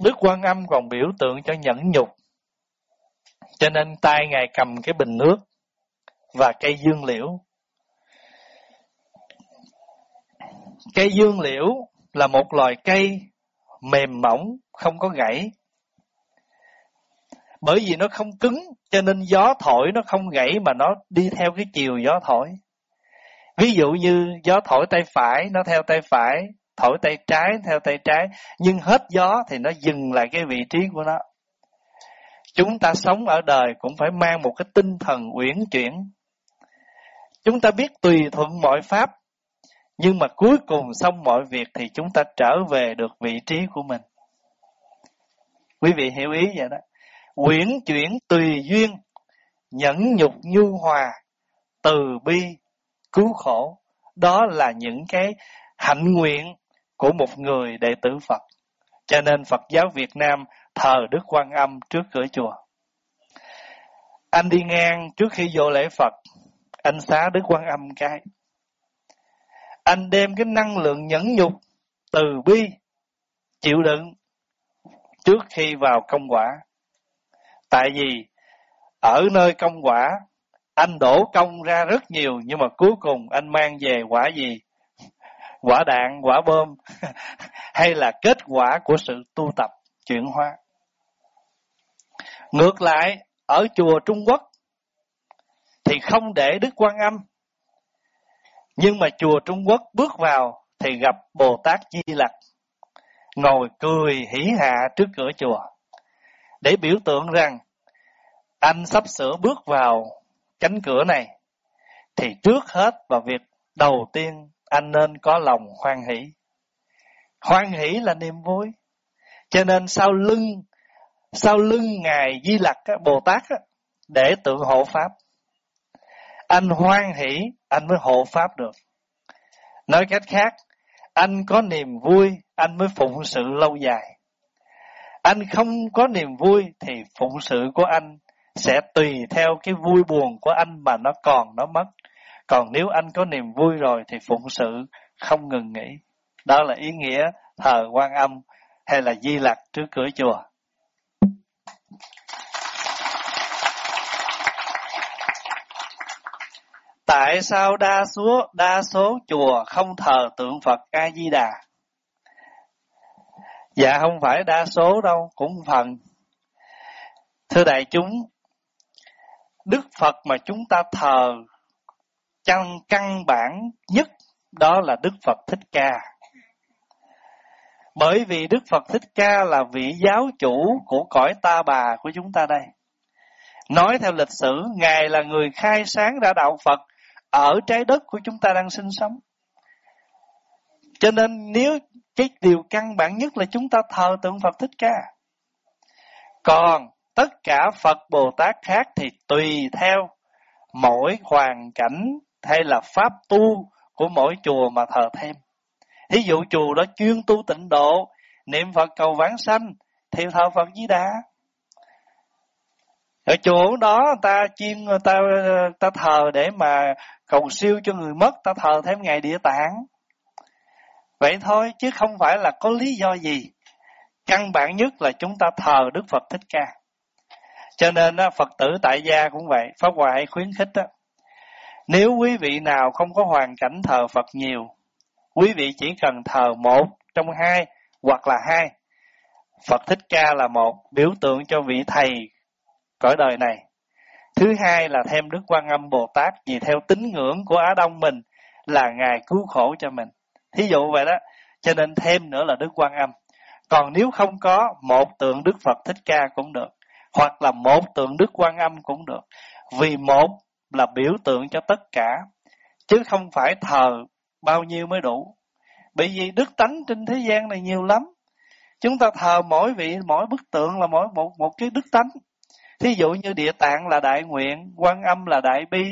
Đức Quan Âm còn biểu tượng cho nhẫn nhục. Cho nên tay Ngài cầm cái bình nước và cây dương liễu. Cây dương liễu là một loài cây mềm mỏng, không có gãy. Bởi vì nó không cứng, cho nên gió thổi nó không gãy mà nó đi theo cái chiều gió thổi. Ví dụ như gió thổi tay phải, nó theo tay phải, thổi tay trái theo tay trái, nhưng hết gió thì nó dừng lại cái vị trí của nó. Chúng ta sống ở đời cũng phải mang một cái tinh thần uyển chuyển. Chúng ta biết tùy thuận mọi pháp, nhưng mà cuối cùng xong mọi việc thì chúng ta trở về được vị trí của mình. Quý vị hiểu ý vậy đó. uyển chuyển tùy duyên, nhẫn nhục nhu hòa, từ bi, cứu khổ. Đó là những cái hạnh nguyện của một người đệ tử Phật. Cho nên Phật giáo Việt Nam thờ Đức Quan Âm trước cửa chùa. Anh đi ngang trước khi vô lễ Phật, anh xá Đức Quan Âm cái. Anh đem cái năng lượng nhẫn nhục, từ bi chịu đựng trước khi vào công quả. Tại vì ở nơi công quả anh đổ công ra rất nhiều nhưng mà cuối cùng anh mang về quả gì? Quả đạn, quả bom hay là kết quả của sự tu tập chuyển hóa. Ngược lại, ở chùa Trung Quốc thì không để Đức Quan Âm. Nhưng mà chùa Trung Quốc bước vào thì gặp Bồ Tát Di Lặc ngồi cười hỉ hạ trước cửa chùa để biểu tượng rằng anh sắp sửa bước vào cánh cửa này thì trước hết và việc đầu tiên anh nên có lòng hoan hỷ. Hoan hỷ là niềm vui. Cho nên sau lưng sau lưng ngài Di Lặc Bồ Tát để tượng hộ pháp. Anh hoan hỷ anh mới hộ pháp được. Nói cách khác, anh có niềm vui, anh mới phụng sự lâu dài. Anh không có niềm vui thì phụng sự của anh sẽ tùy theo cái vui buồn của anh mà nó còn nó mất. Còn nếu anh có niềm vui rồi thì phụng sự không ngừng nghỉ. Đó là ý nghĩa thờ quan âm hay là di lặc trước cửa chùa. Tại sao đa số đa số chùa không thờ tượng Phật A Di Đà? Dạ không phải đa số đâu, cũng phần. Thưa đại chúng, Đức Phật mà chúng ta thờ căn căn bản nhất đó là Đức Phật Thích Ca. Bởi vì Đức Phật Thích Ca là vị giáo chủ của cõi ta bà của chúng ta đây. Nói theo lịch sử, Ngài là người khai sáng ra đạo Phật ở trái đất của chúng ta đang sinh sống. Cho nên nếu cái điều căn bản nhất là chúng ta thờ tượng Phật Thích Ca. Còn tất cả Phật Bồ Tát khác thì tùy theo mỗi hoàn cảnh hay là pháp tu của mỗi chùa mà thờ thêm. Ví dụ chùa đó chuyên tu tịnh độ, niệm Phật cầu vãng sanh, thì thờ Phật Di Đà. Ở chùa đó ta chuyên ta ta thờ để mà cầu siêu cho người mất, ta thờ thêm ngày địa tạng. Vậy thôi, chứ không phải là có lý do gì. Căn bản nhất là chúng ta thờ Đức Phật Thích Ca. Cho nên Phật tử tại gia cũng vậy, Pháp Hòa khuyến khích đó. Nếu quý vị nào không có hoàn cảnh thờ Phật nhiều, quý vị chỉ cần thờ một trong hai hoặc là hai. Phật Thích Ca là một biểu tượng cho vị thầy cõi đời này. Thứ hai là thêm Đức Quan Âm Bồ Tát vì theo tín ngưỡng của Á Đông mình là Ngài cứu khổ cho mình. Thí dụ vậy đó, cho nên thêm nữa là Đức Quan Âm. Còn nếu không có một tượng Đức Phật Thích Ca cũng được, hoặc là một tượng Đức Quan Âm cũng được. Vì một là biểu tượng cho tất cả, chứ không phải thờ bao nhiêu mới đủ. Bởi vì đức tánh trên thế gian này nhiều lắm. Chúng ta thờ mỗi vị, mỗi bức tượng là mỗi một một cái đức tánh. Thí dụ như địa tạng là đại nguyện, quan âm là đại bi,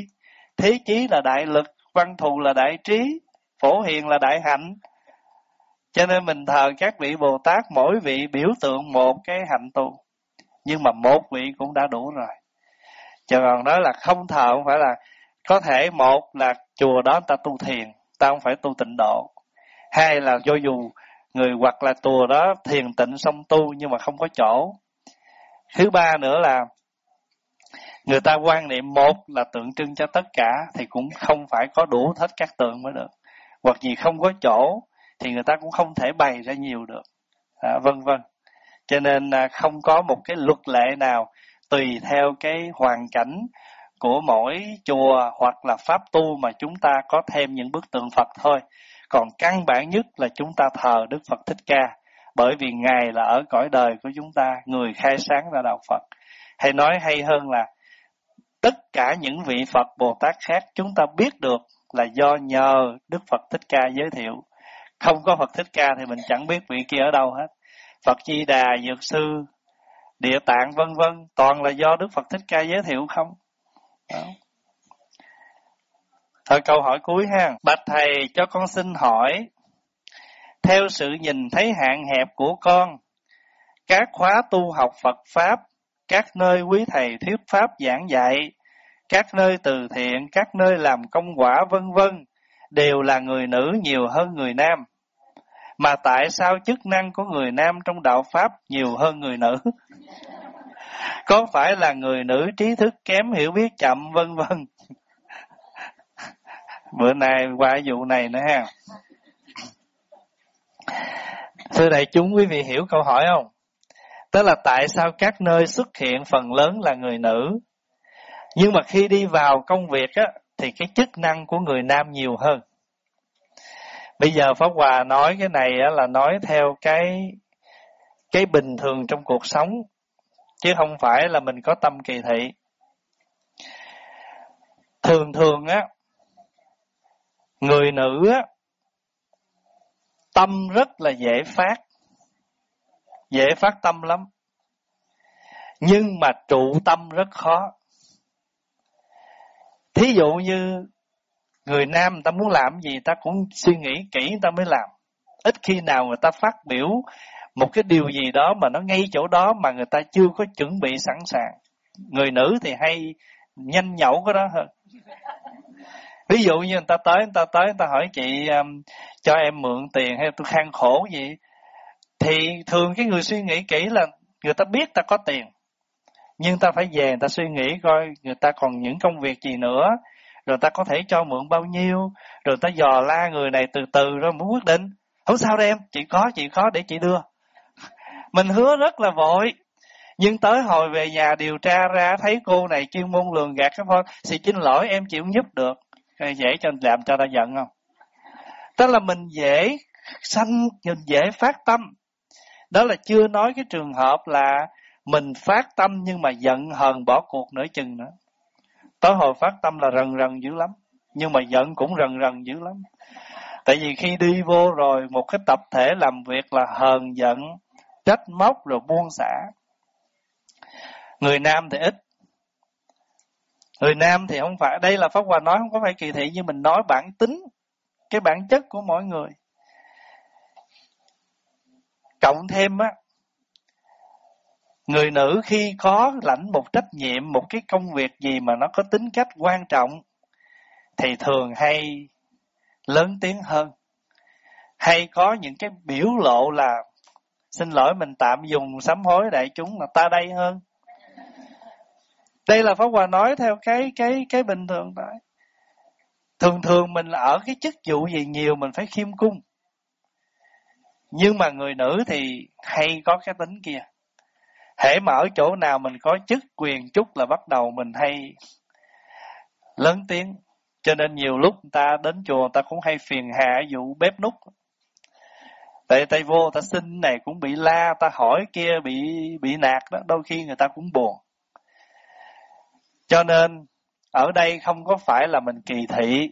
thế chí là đại lực, văn thù là đại trí, phổ hiền là đại hạnh. Cho nên mình thờ các vị Bồ Tát mỗi vị biểu tượng một cái hạnh tu. Nhưng mà một vị cũng đã đủ rồi. Chứ còn nói là không thờ không phải là có thể một là chùa đó ta tu thiền, ta không phải tu tịnh độ. Hai là do dù người hoặc là tùa đó thiền tịnh xong tu nhưng mà không có chỗ. Thứ ba nữa là người ta quan niệm một là tượng trưng cho tất cả thì cũng không phải có đủ hết các tượng mới được hoặc gì không có chỗ thì người ta cũng không thể bày ra nhiều được à, vân vân cho nên à, không có một cái luật lệ nào tùy theo cái hoàn cảnh của mỗi chùa hoặc là pháp tu mà chúng ta có thêm những bức tượng Phật thôi. Còn căn bản nhất là chúng ta thờ Đức Phật Thích Ca, bởi vì Ngài là ở cõi đời của chúng ta, người khai sáng ra đạo Phật. Hay nói hay hơn là tất cả những vị Phật Bồ Tát khác chúng ta biết được là do nhờ Đức Phật Thích Ca giới thiệu. Không có Phật Thích Ca thì mình chẳng biết vị kia ở đâu hết. Phật Di Đà, Dược Sư, Địa Tạng vân vân toàn là do Đức Phật Thích Ca giới thiệu không? Đó. Thôi câu hỏi cuối ha. Bạch Thầy cho con xin hỏi. Theo sự nhìn thấy hạn hẹp của con, các khóa tu học Phật Pháp, các nơi quý thầy thuyết Pháp giảng dạy, các nơi từ thiện, các nơi làm công quả vân vân đều là người nữ nhiều hơn người nam. Mà tại sao chức năng của người nam trong đạo Pháp nhiều hơn người nữ? Có phải là người nữ trí thức kém hiểu biết chậm, vân vân? Bữa nay qua vụ này nữa ha. Thưa đại chúng, quý vị hiểu câu hỏi không? Tức là tại sao các nơi xuất hiện phần lớn là người nữ nhưng mà khi đi vào công việc á, thì cái chức năng của người nam nhiều hơn. Bây giờ Pháp Hòa nói cái này á là nói theo cái cái bình thường trong cuộc sống chứ không phải là mình có tâm kỳ thị. Thường thường á, người nữ á, tâm rất là dễ phát dễ phát tâm lắm. Nhưng mà trụ tâm rất khó. Thí dụ như người nam người ta muốn làm gì, ta cũng suy nghĩ kỹ người ta mới làm. Ít khi nào người ta phát biểu một cái điều gì đó mà nó ngay chỗ đó mà người ta chưa có chuẩn bị sẵn sàng. Người nữ thì hay nhanh nhẩu cái đó hơn. Ví dụ như người ta tới người ta tới người ta hỏi chị um, cho em mượn tiền hay tôi khang khổ gì thì thường cái người suy nghĩ kỹ là người ta biết ta có tiền nhưng ta phải về người ta suy nghĩ coi người ta còn những công việc gì nữa rồi ta có thể cho mượn bao nhiêu rồi ta dò la người này từ từ rồi mới quyết định. Không sao đâu em chị có chị khó để chị đưa mình hứa rất là vội. Nhưng tới hồi về nhà điều tra ra, thấy cô này chuyên môn lường gạt các con. xin xin lỗi, em chịu giúp được. Dễ cho, làm cho ta giận không? Tức là mình dễ sanh, mình dễ phát tâm. Đó là chưa nói cái trường hợp là mình phát tâm nhưng mà giận hờn bỏ cuộc nửa chừng nữa. Tới hồi phát tâm là rần rần dữ lắm, nhưng mà giận cũng rần rần dữ lắm. Tại vì khi đi vô rồi, một cái tập thể làm việc là hờn giận trách móc rồi buông xả. Người nam thì ít. Người nam thì không phải, đây là pháp hòa nói không có phải kỳ thị, nhưng mình nói bản tính, cái bản chất của mỗi người. Cộng thêm á, người nữ khi có lãnh một trách nhiệm, một cái công việc gì mà nó có tính cách quan trọng, thì thường hay lớn tiếng hơn. Hay có những cái biểu lộ là xin lỗi, mình tạm dùng sám hối đại chúng là ta đây hơn. Đây là pháp hòa nói theo cái cái cái bình thường đấy thường thường mình ở cái chức vụ gì nhiều mình phải khiêm cung. Nhưng mà người nữ thì hay có cái tính kia. Hễ mà ở chỗ nào mình có chức quyền chút là bắt đầu mình hay lớn tiếng. Cho nên nhiều lúc người ta đến chùa người ta cũng hay phiền hà vụ bếp nút tại tay vô, ta xin này cũng bị la, ta hỏi kia bị bị nạt đó, đôi khi người ta cũng buồn. Cho nên, ở đây không có phải là mình kỳ thị,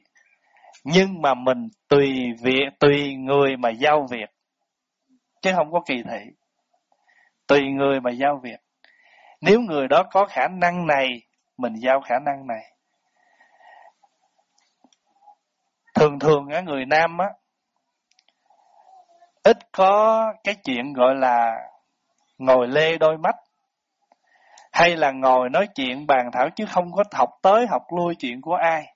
nhưng mà mình tùy việc, tùy người mà giao việc, chứ không có kỳ thị. Tùy người mà giao việc. Nếu người đó có khả năng này, mình giao khả năng này. Thường thường á, người nam á ít có cái chuyện gọi là ngồi lê đôi mắt. Hay là ngồi nói chuyện bàn thảo chứ không có học tới học lui chuyện của ai.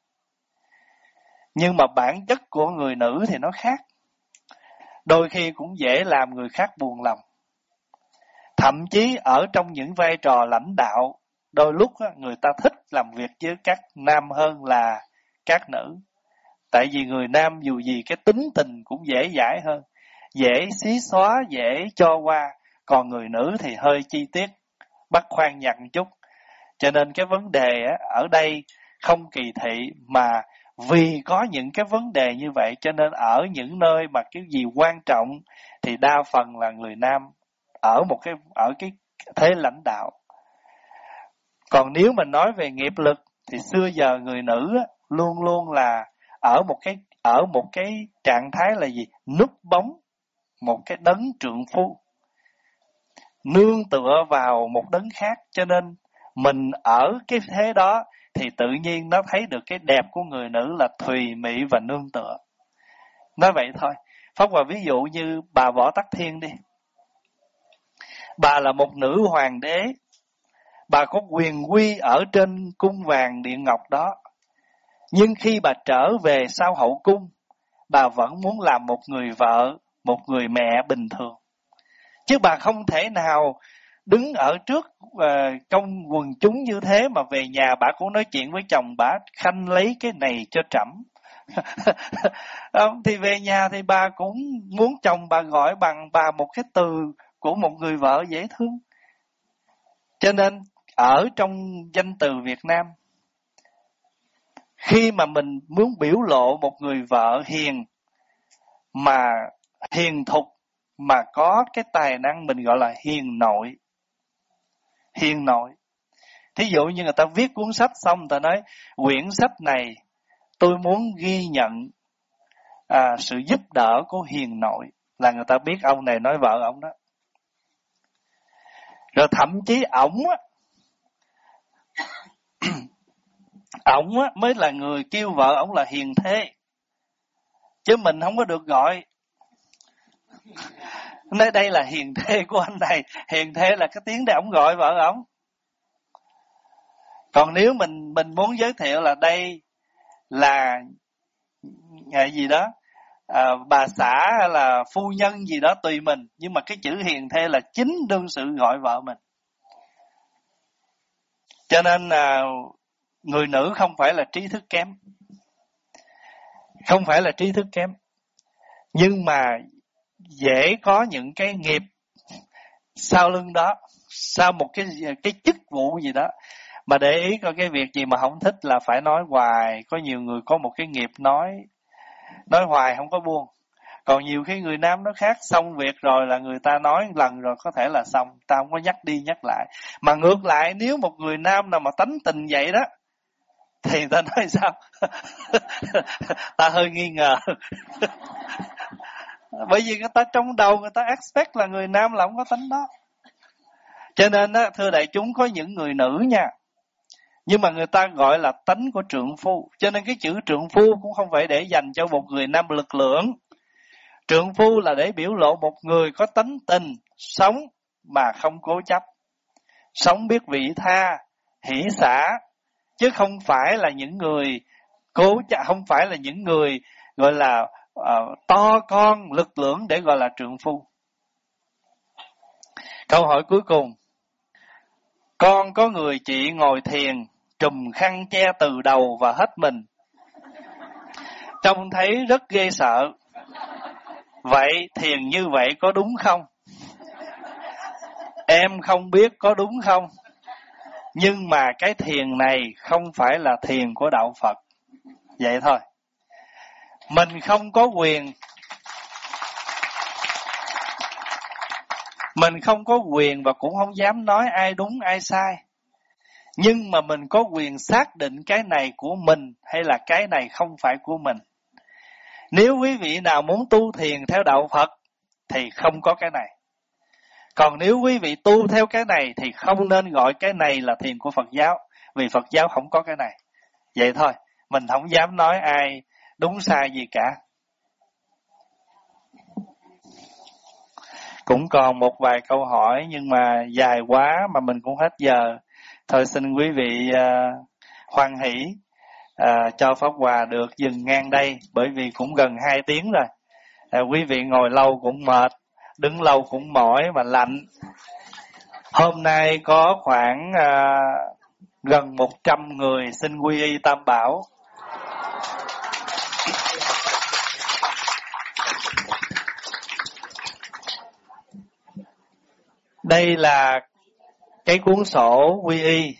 Nhưng mà bản chất của người nữ thì nó khác. Đôi khi cũng dễ làm người khác buồn lòng. Thậm chí ở trong những vai trò lãnh đạo, đôi lúc người ta thích làm việc với các nam hơn là các nữ. Tại vì người nam dù gì cái tính tình cũng dễ dãi hơn dễ xí xóa dễ cho qua. Còn người nữ thì hơi chi tiết bắt khoan nhặt chút. Cho nên cái vấn đề ở đây không kỳ thị mà vì có những cái vấn đề như vậy cho nên ở những nơi mà cái gì quan trọng thì đa phần là người nam ở một cái ở cái thế lãnh đạo. Còn nếu mình nói về nghiệp lực thì xưa giờ người nữ luôn luôn là ở một cái ở một cái trạng thái là gì? Núp bóng một cái đấng trượng phu. Nương tựa vào một đấng khác, cho nên mình ở cái thế đó thì tự nhiên nó thấy được cái đẹp của người nữ là thùy mỹ và nương tựa. Nói vậy thôi. Pháp hòa ví dụ như bà võ tắc thiên đi. Bà là một nữ hoàng đế. Bà có quyền quy ở trên cung vàng điện ngọc đó. Nhưng khi bà trở về sau hậu cung, bà vẫn muốn làm một người vợ một người mẹ bình thường. Chứ bà không thể nào đứng ở trước ờ, uh, trong quần chúng như thế mà về nhà bà cũng nói chuyện với chồng bà khanh lấy cái này cho trẫm thì về nhà thì bà cũng muốn chồng bà gọi bằng bà một cái từ của một người vợ dễ thương cho nên ở trong danh từ Việt Nam khi mà mình muốn biểu lộ một người vợ hiền mà hiền thục mà có cái tài năng mình gọi là hiền nội. Hiền nội. Thí dụ như người ta viết cuốn sách xong người ta nói quyển sách này tôi muốn ghi nhận à, sự giúp đỡ của hiền nội. Là người ta biết ông này nói vợ ông đó. Rồi thậm chí ổng á ổng á mới là người kêu vợ ổng là hiền thế. Chứ mình không có được gọi nói đây là hiền thê của anh này hiền thê là cái tiếng để ông gọi vợ ông. Còn nếu mình mình muốn giới thiệu là đây là ngày gì đó à, bà xã hay là phu nhân gì đó tùy mình nhưng mà cái chữ hiền thê là chính đương sự gọi vợ mình. Cho nên là người nữ không phải là trí thức kém. Không phải là trí thức kém. Nhưng mà dễ có những cái nghiệp sau lưng đó, sau một cái cái chức vụ gì đó, mà để ý coi cái việc gì mà không thích là phải nói hoài. Có nhiều người có một cái nghiệp nói nói hoài không có buông. Còn nhiều khi người nam nó khác, xong việc rồi là người ta nói lần rồi có thể là xong, ta không có nhắc đi nhắc lại. Mà ngược lại, nếu một người nam nào mà tánh tình vậy đó, thì ta nói sao? Ta hơi nghi ngờ. bởi vì người ta trong đầu người ta expect là người nam là không có tính đó. Cho nên á, thưa đại chúng, có những người nữ nha. Nhưng mà người ta gọi là tánh của trượng phu. Cho nên cái chữ trượng phu cũng không phải để dành cho một người nam lực lượng. Trượng phu là để biểu lộ một người có tánh tình, sống mà không cố chấp. Sống biết vị tha, hỷ xả. Chứ không phải là những người cố chấp, không phải là những người, gọi là uh, to con lực lượng để gọi là trượng phu. Câu hỏi cuối cùng. Con có người chị ngồi thiền trùm khăn che từ đầu và hết mình. Trông thấy rất ghê sợ. Vậy thiền như vậy có đúng không? Em không biết có đúng không? Nhưng mà cái thiền này không phải là thiền của đạo phật. Vậy thôi mình không có quyền. Mình không có quyền và cũng không dám nói ai đúng, ai sai. Nhưng mà mình có quyền xác định cái này của mình hay là cái này không phải của mình. Nếu quý vị nào muốn tu thiền theo đạo phật thì không có cái này. Còn nếu quý vị tu theo cái này thì không nên gọi cái này là thiền của phật giáo, vì phật giáo không có cái này. Vậy thôi, mình không dám nói ai đúng sai gì cả. Cũng còn một vài câu hỏi nhưng mà dài quá mà mình cũng hết giờ. Thôi xin quý vị uh, hoan hỷ uh, cho pháp hòa được dừng ngang đây bởi vì cũng gần hai tiếng rồi. Uh, quý vị ngồi lâu cũng mệt đứng lâu cũng mỏi và lạnh. Hôm nay có khoảng uh, gần 100 người xin quy y tam bảo. Đây là cái cuốn sổ quy y.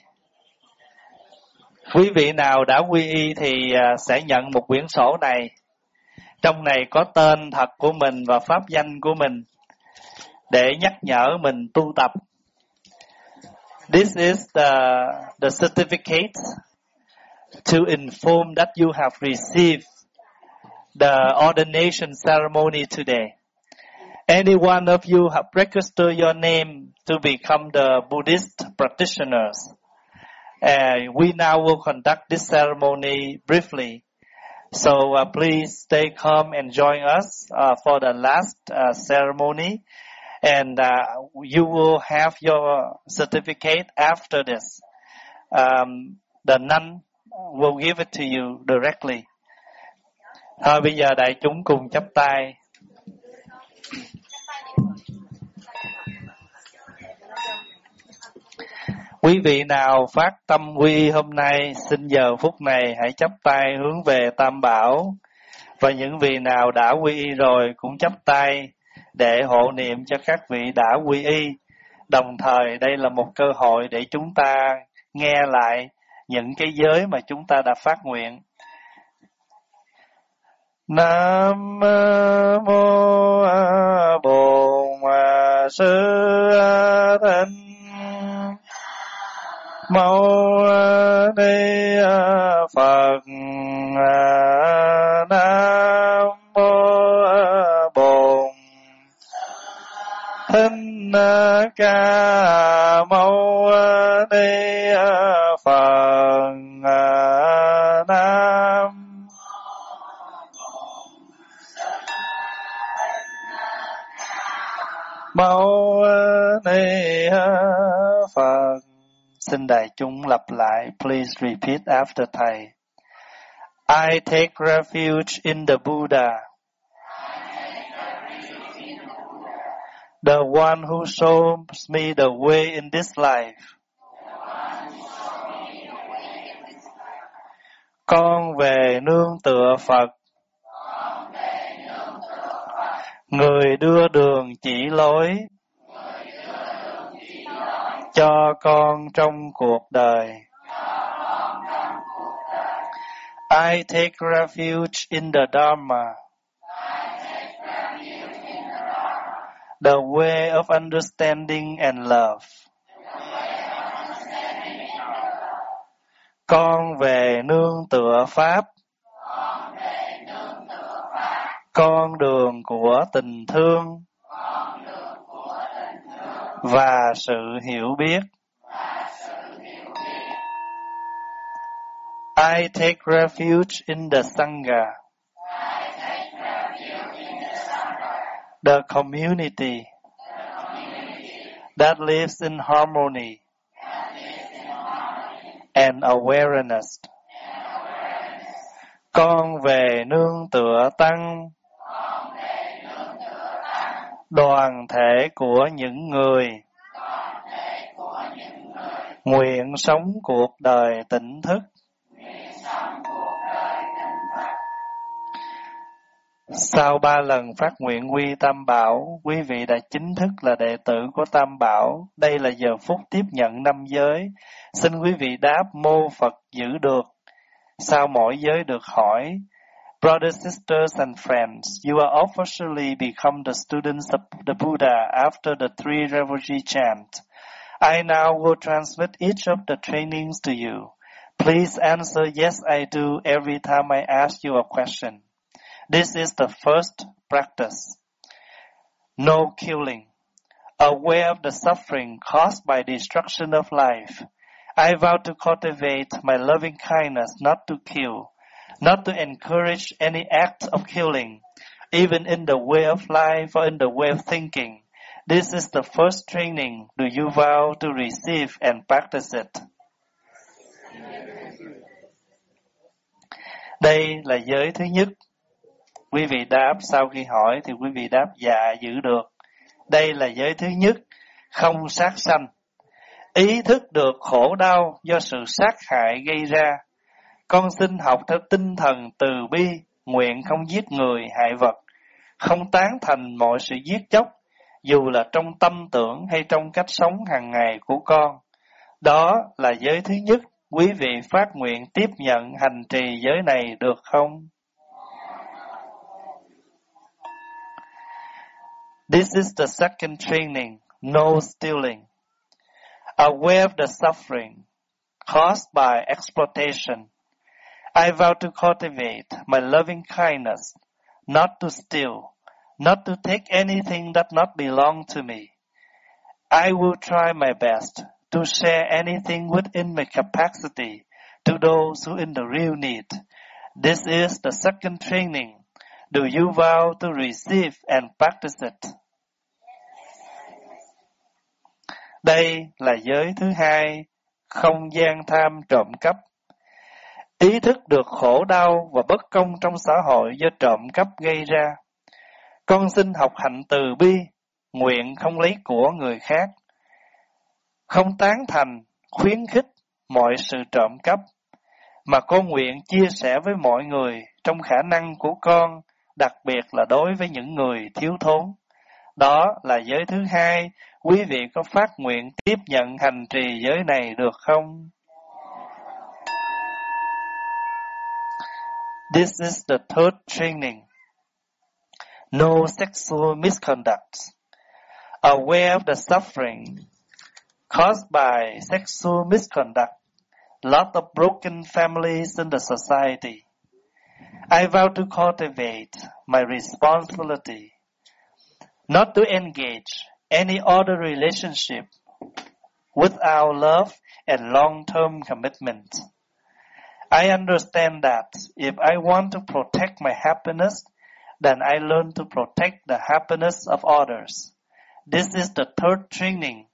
Quý vị nào đã quy y thì à, sẽ nhận một quyển sổ này. Trong này có tên thật của mình và pháp danh của mình để nhắc nhở mình tu tập. This is the the certificate to inform that you have received the ordination ceremony today. Any one of you have registered your name to become the Buddhist practitioners. Uh, we now will conduct this ceremony briefly. So uh, please stay calm and join us uh, for the last uh, ceremony. And uh, you will have your certificate after this. Um, the nun will give it to you directly. Thôi bây giờ đại chúng cùng chắp tay Quý vị nào phát tâm quy hôm nay, xin giờ phút này hãy chắp tay hướng về Tam Bảo. Và những vị nào đã quy y rồi cũng chắp tay để hộ niệm cho các vị đã quy y. Đồng thời đây là một cơ hội để chúng ta nghe lại những cái giới mà chúng ta đã phát nguyện. Nam mô Bổn Sư Thích Mâu Ni Phật, Nam mô Bổn Thích Ca Mâu Ni Phật, Nam Mâu Ni Phật. Xin đại chúng lặp lại. Please repeat after Thầy. I take refuge in the Buddha. The one who shows me the way in this life. Con về nương tựa Phật. Người đưa đường chỉ lối cho con trong cuộc đời. I take refuge in the Dharma. The way of understanding and love. Con về nương tựa Pháp. Con đường của tình thương và sự hiểu biết. I take refuge in the Sangha. The community that lives in harmony and awareness. Con về nương tựa tăng đoàn thể của những người nguyện sống cuộc đời tỉnh thức Sau ba lần phát nguyện quy Tam Bảo, quý vị đã chính thức là đệ tử của Tam Bảo. Đây là giờ phút tiếp nhận năm giới. Xin quý vị đáp mô Phật giữ được. Sau mỗi giới được hỏi, Brothers, sisters, and friends, you are officially become the students of the Buddha after the three refugee chant. I now will transmit each of the trainings to you. Please answer yes, I do every time I ask you a question. This is the first practice. No killing. Aware of the suffering caused by destruction of life. I vow to cultivate my loving kindness not to kill not to encourage any act of killing, even in the way of life or in the way of thinking. This is the first training. Do you vow to receive and practice it? Đây là giới thứ nhất. Quý vị đáp sau khi hỏi thì quý vị đáp dạ giữ được. Đây là giới thứ nhất, không sát sanh. Ý thức được khổ đau do sự sát hại gây ra con xin học theo tinh thần từ bi, nguyện không giết người hại vật, không tán thành mọi sự giết chóc, dù là trong tâm tưởng hay trong cách sống hàng ngày của con. Đó là giới thứ nhất, quý vị phát nguyện tiếp nhận hành trì giới này được không? This is the second training, no stealing. Aware of the suffering caused by exploitation I vow to cultivate my loving kindness, not to steal, not to take anything that not belong to me. I will try my best to share anything within my capacity to those who in the real need. This is the second training. Do you vow to receive and practice it? Đây là giới thứ hai, không gian tham trộm cắp Ý thức được khổ đau và bất công trong xã hội do trộm cắp gây ra. Con xin học hạnh từ bi, nguyện không lấy của người khác. Không tán thành, khuyến khích mọi sự trộm cắp, mà con nguyện chia sẻ với mọi người trong khả năng của con, đặc biệt là đối với những người thiếu thốn. Đó là giới thứ hai, quý vị có phát nguyện tiếp nhận hành trì giới này được không? This is the third training. No sexual misconduct. Aware of the suffering caused by sexual misconduct. Lot of broken families in the society. I vow to cultivate my responsibility not to engage any other relationship without love and long-term commitment. I understand that if I want to protect my happiness, then I learn to protect the happiness of others. This is the third training.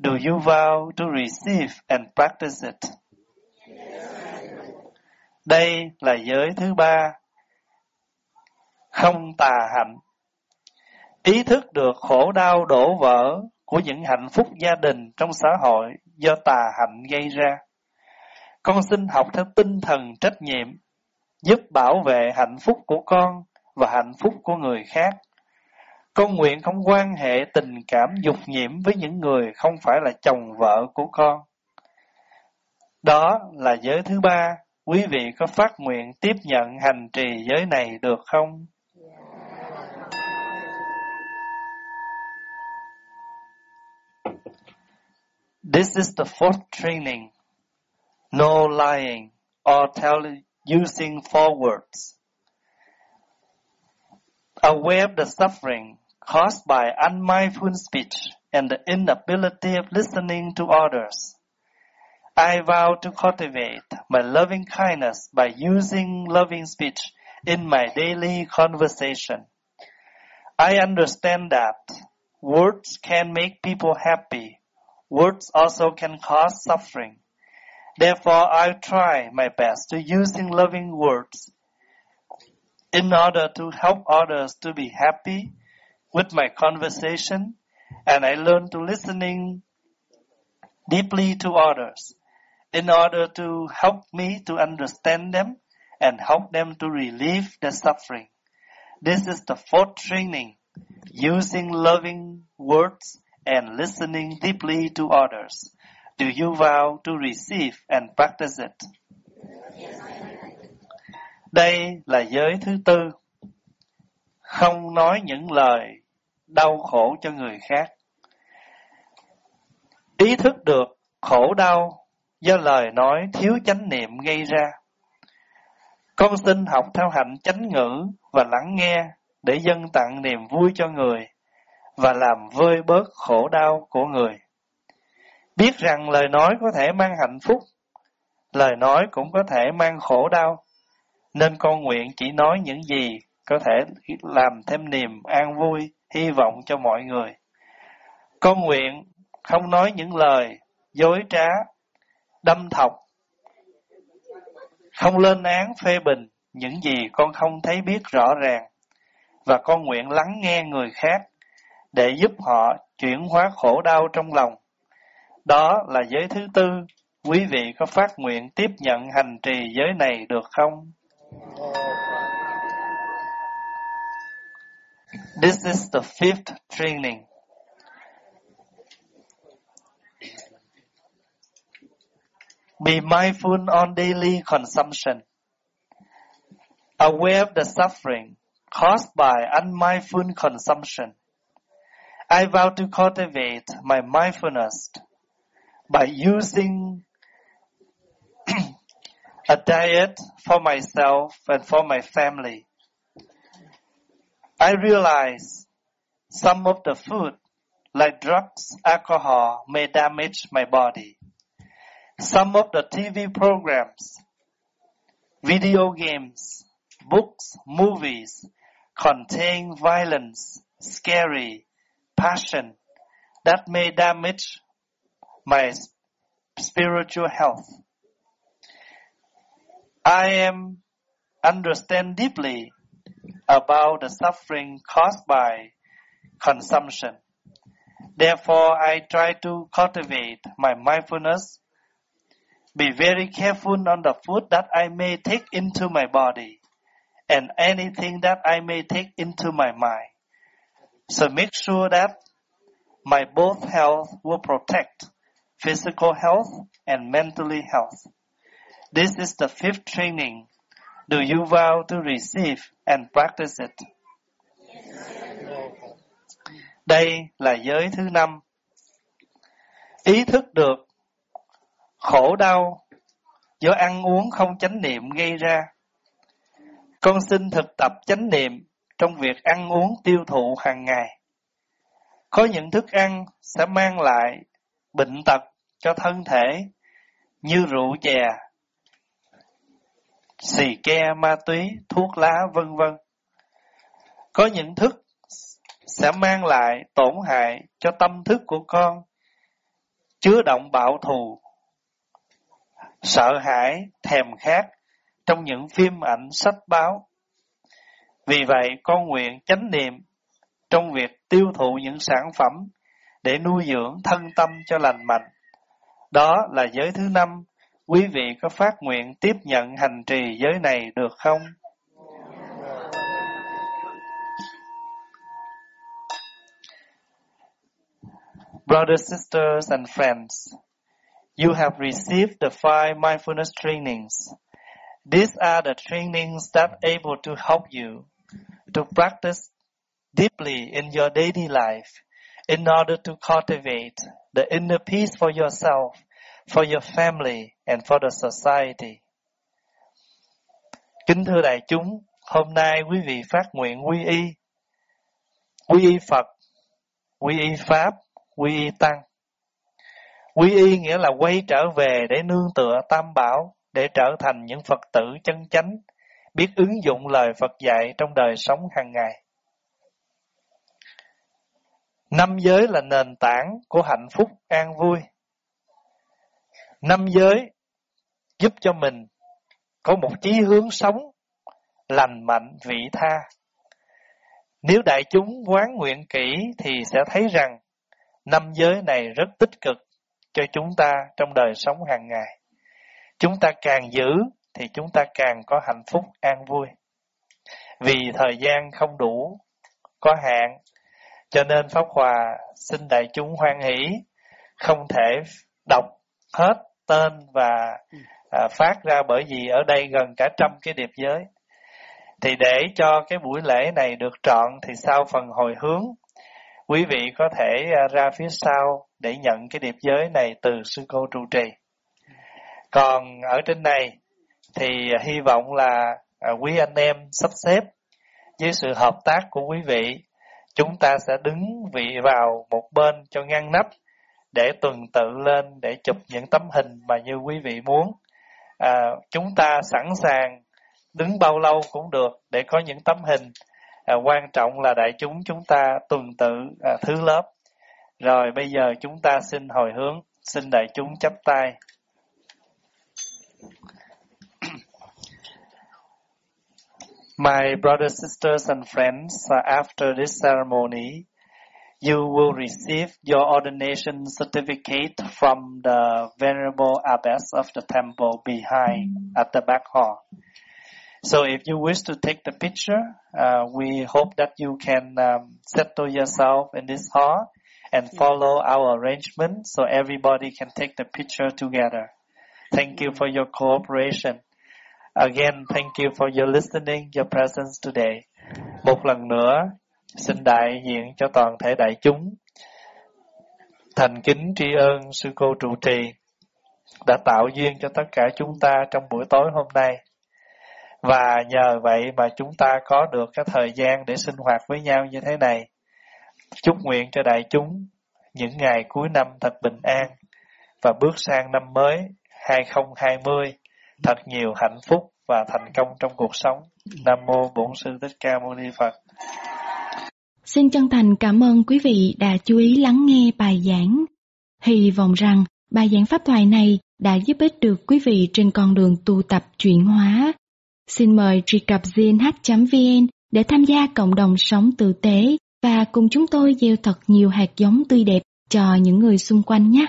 Do you vow to receive and practice it? Đây là giới thứ ba. Không tà hạnh. Ý thức được khổ đau đổ vỡ của những hạnh phúc gia đình trong xã hội do tà hạnh gây ra. Con xin học theo tinh thần trách nhiệm, giúp bảo vệ hạnh phúc của con và hạnh phúc của người khác. Con nguyện không quan hệ tình cảm dục nhiễm với những người không phải là chồng vợ của con. Đó là giới thứ ba. Quý vị có phát nguyện tiếp nhận hành trì giới này được không? This is the fourth training. No lying or telling, using false words. Aware of the suffering caused by unmindful speech and the inability of listening to others. I vow to cultivate my loving kindness by using loving speech in my daily conversation. I understand that words can make people happy. Words also can cause suffering. Therefore, I try my best to using loving words in order to help others to be happy with my conversation and I learn to listening deeply to others in order to help me to understand them and help them to relieve their suffering. This is the fourth training, using loving words and listening deeply to others. Do you vow to receive and practice it? Đây là giới thứ tư. Không nói những lời đau khổ cho người khác. Ý thức được khổ đau do lời nói thiếu chánh niệm gây ra. Con xin học theo hạnh chánh ngữ và lắng nghe để dâng tặng niềm vui cho người và làm vơi bớt khổ đau của người. Biết rằng lời nói có thể mang hạnh phúc, lời nói cũng có thể mang khổ đau, nên con nguyện chỉ nói những gì có thể làm thêm niềm an vui, hy vọng cho mọi người. Con nguyện không nói những lời dối trá, đâm thọc, không lên án phê bình những gì con không thấy biết rõ ràng, và con nguyện lắng nghe người khác để giúp họ chuyển hóa khổ đau trong lòng. Đó là giới thứ tư. Quý vị có phát nguyện tiếp nhận hành trì giới này được không? This is the fifth training. Be mindful on daily consumption. Aware of the suffering caused by unmindful consumption. I vow to cultivate my mindfulness by using a diet for myself and for my family. I realize some of the food, like drugs, alcohol, may damage my body. Some of the TV programs, video games, books, movies contain violence, scary, passion that may damage my spiritual health. I am understand deeply about the suffering caused by consumption. Therefore, I try to cultivate my mindfulness be very careful on the food that I may take into my body and anything that I may take into my mind. So make sure that my both health will protect physical health and mentally health. This is the fifth training. Do you vow to receive and practice it? Đây là giới thứ năm. Ý thức được khổ đau do ăn uống không chánh niệm gây ra. Con xin thực tập chánh niệm trong việc ăn uống tiêu thụ hàng ngày. Có những thức ăn sẽ mang lại bệnh tật cho thân thể như rượu chè, xì ke, ma túy, thuốc lá vân vân. Có những thức sẽ mang lại tổn hại cho tâm thức của con, chứa động bạo thù, sợ hãi, thèm khát trong những phim ảnh sách báo. Vì vậy, con nguyện chánh niệm trong việc tiêu thụ những sản phẩm để nuôi dưỡng thân tâm cho lành mạnh. Đó là giới thứ năm. Quý vị có phát nguyện tiếp nhận hành trì giới này được không? Brothers, sisters, and friends, you have received the five mindfulness trainings. These are the trainings that able to help you to practice deeply in your daily life in order to cultivate the inner peace for yourself, for your family, and for the society. Kính thưa đại chúng, hôm nay quý vị phát nguyện quy y, quy y Phật, quy y Pháp, quy y Tăng. Quy y nghĩa là quay trở về để nương tựa tam bảo, để trở thành những Phật tử chân chánh, biết ứng dụng lời Phật dạy trong đời sống hàng ngày. Năm giới là nền tảng của hạnh phúc an vui. Năm giới giúp cho mình có một chí hướng sống lành mạnh vị tha. Nếu đại chúng quán nguyện kỹ thì sẽ thấy rằng năm giới này rất tích cực cho chúng ta trong đời sống hàng ngày. Chúng ta càng giữ thì chúng ta càng có hạnh phúc an vui. Vì thời gian không đủ, có hạn cho nên Pháp Hòa xin đại chúng hoan hỷ, không thể đọc hết tên và à, phát ra bởi vì ở đây gần cả trăm cái điệp giới. Thì để cho cái buổi lễ này được trọn thì sau phần hồi hướng, quý vị có thể à, ra phía sau để nhận cái điệp giới này từ sư cô trụ trì. Còn ở trên này thì hy vọng là à, quý anh em sắp xếp với sự hợp tác của quý vị chúng ta sẽ đứng vị vào một bên cho ngăn nắp để tuần tự lên để chụp những tấm hình mà như quý vị muốn. À, chúng ta sẵn sàng đứng bao lâu cũng được để có những tấm hình. À, quan trọng là đại chúng chúng ta tuần tự à, thứ lớp. Rồi bây giờ chúng ta xin hồi hướng, xin đại chúng chắp tay. My brothers, sisters, and friends, uh, after this ceremony, you will receive your ordination certificate from the Venerable Abbess of the temple behind at the back hall. So if you wish to take the picture, uh, we hope that you can um, settle yourself in this hall and follow our arrangement so everybody can take the picture together. Thank you for your cooperation. Again, thank you for your listening, your presence today. Một lần nữa, xin đại diện cho toàn thể đại chúng. Thành kính tri ân sư cô trụ trì đã tạo duyên cho tất cả chúng ta trong buổi tối hôm nay. Và nhờ vậy mà chúng ta có được cái thời gian để sinh hoạt với nhau như thế này. Chúc nguyện cho đại chúng những ngày cuối năm thật bình an và bước sang năm mới 2020 thật nhiều hạnh phúc và thành công trong cuộc sống. Nam mô Bổn sư Thích Ca Mâu Ni Phật. Xin chân thành cảm ơn quý vị đã chú ý lắng nghe bài giảng. Hy vọng rằng bài giảng pháp thoại này đã giúp ích được quý vị trên con đường tu tập chuyển hóa. Xin mời truy cập gnh.vn để tham gia cộng đồng sống tử tế và cùng chúng tôi gieo thật nhiều hạt giống tươi đẹp cho những người xung quanh nhé.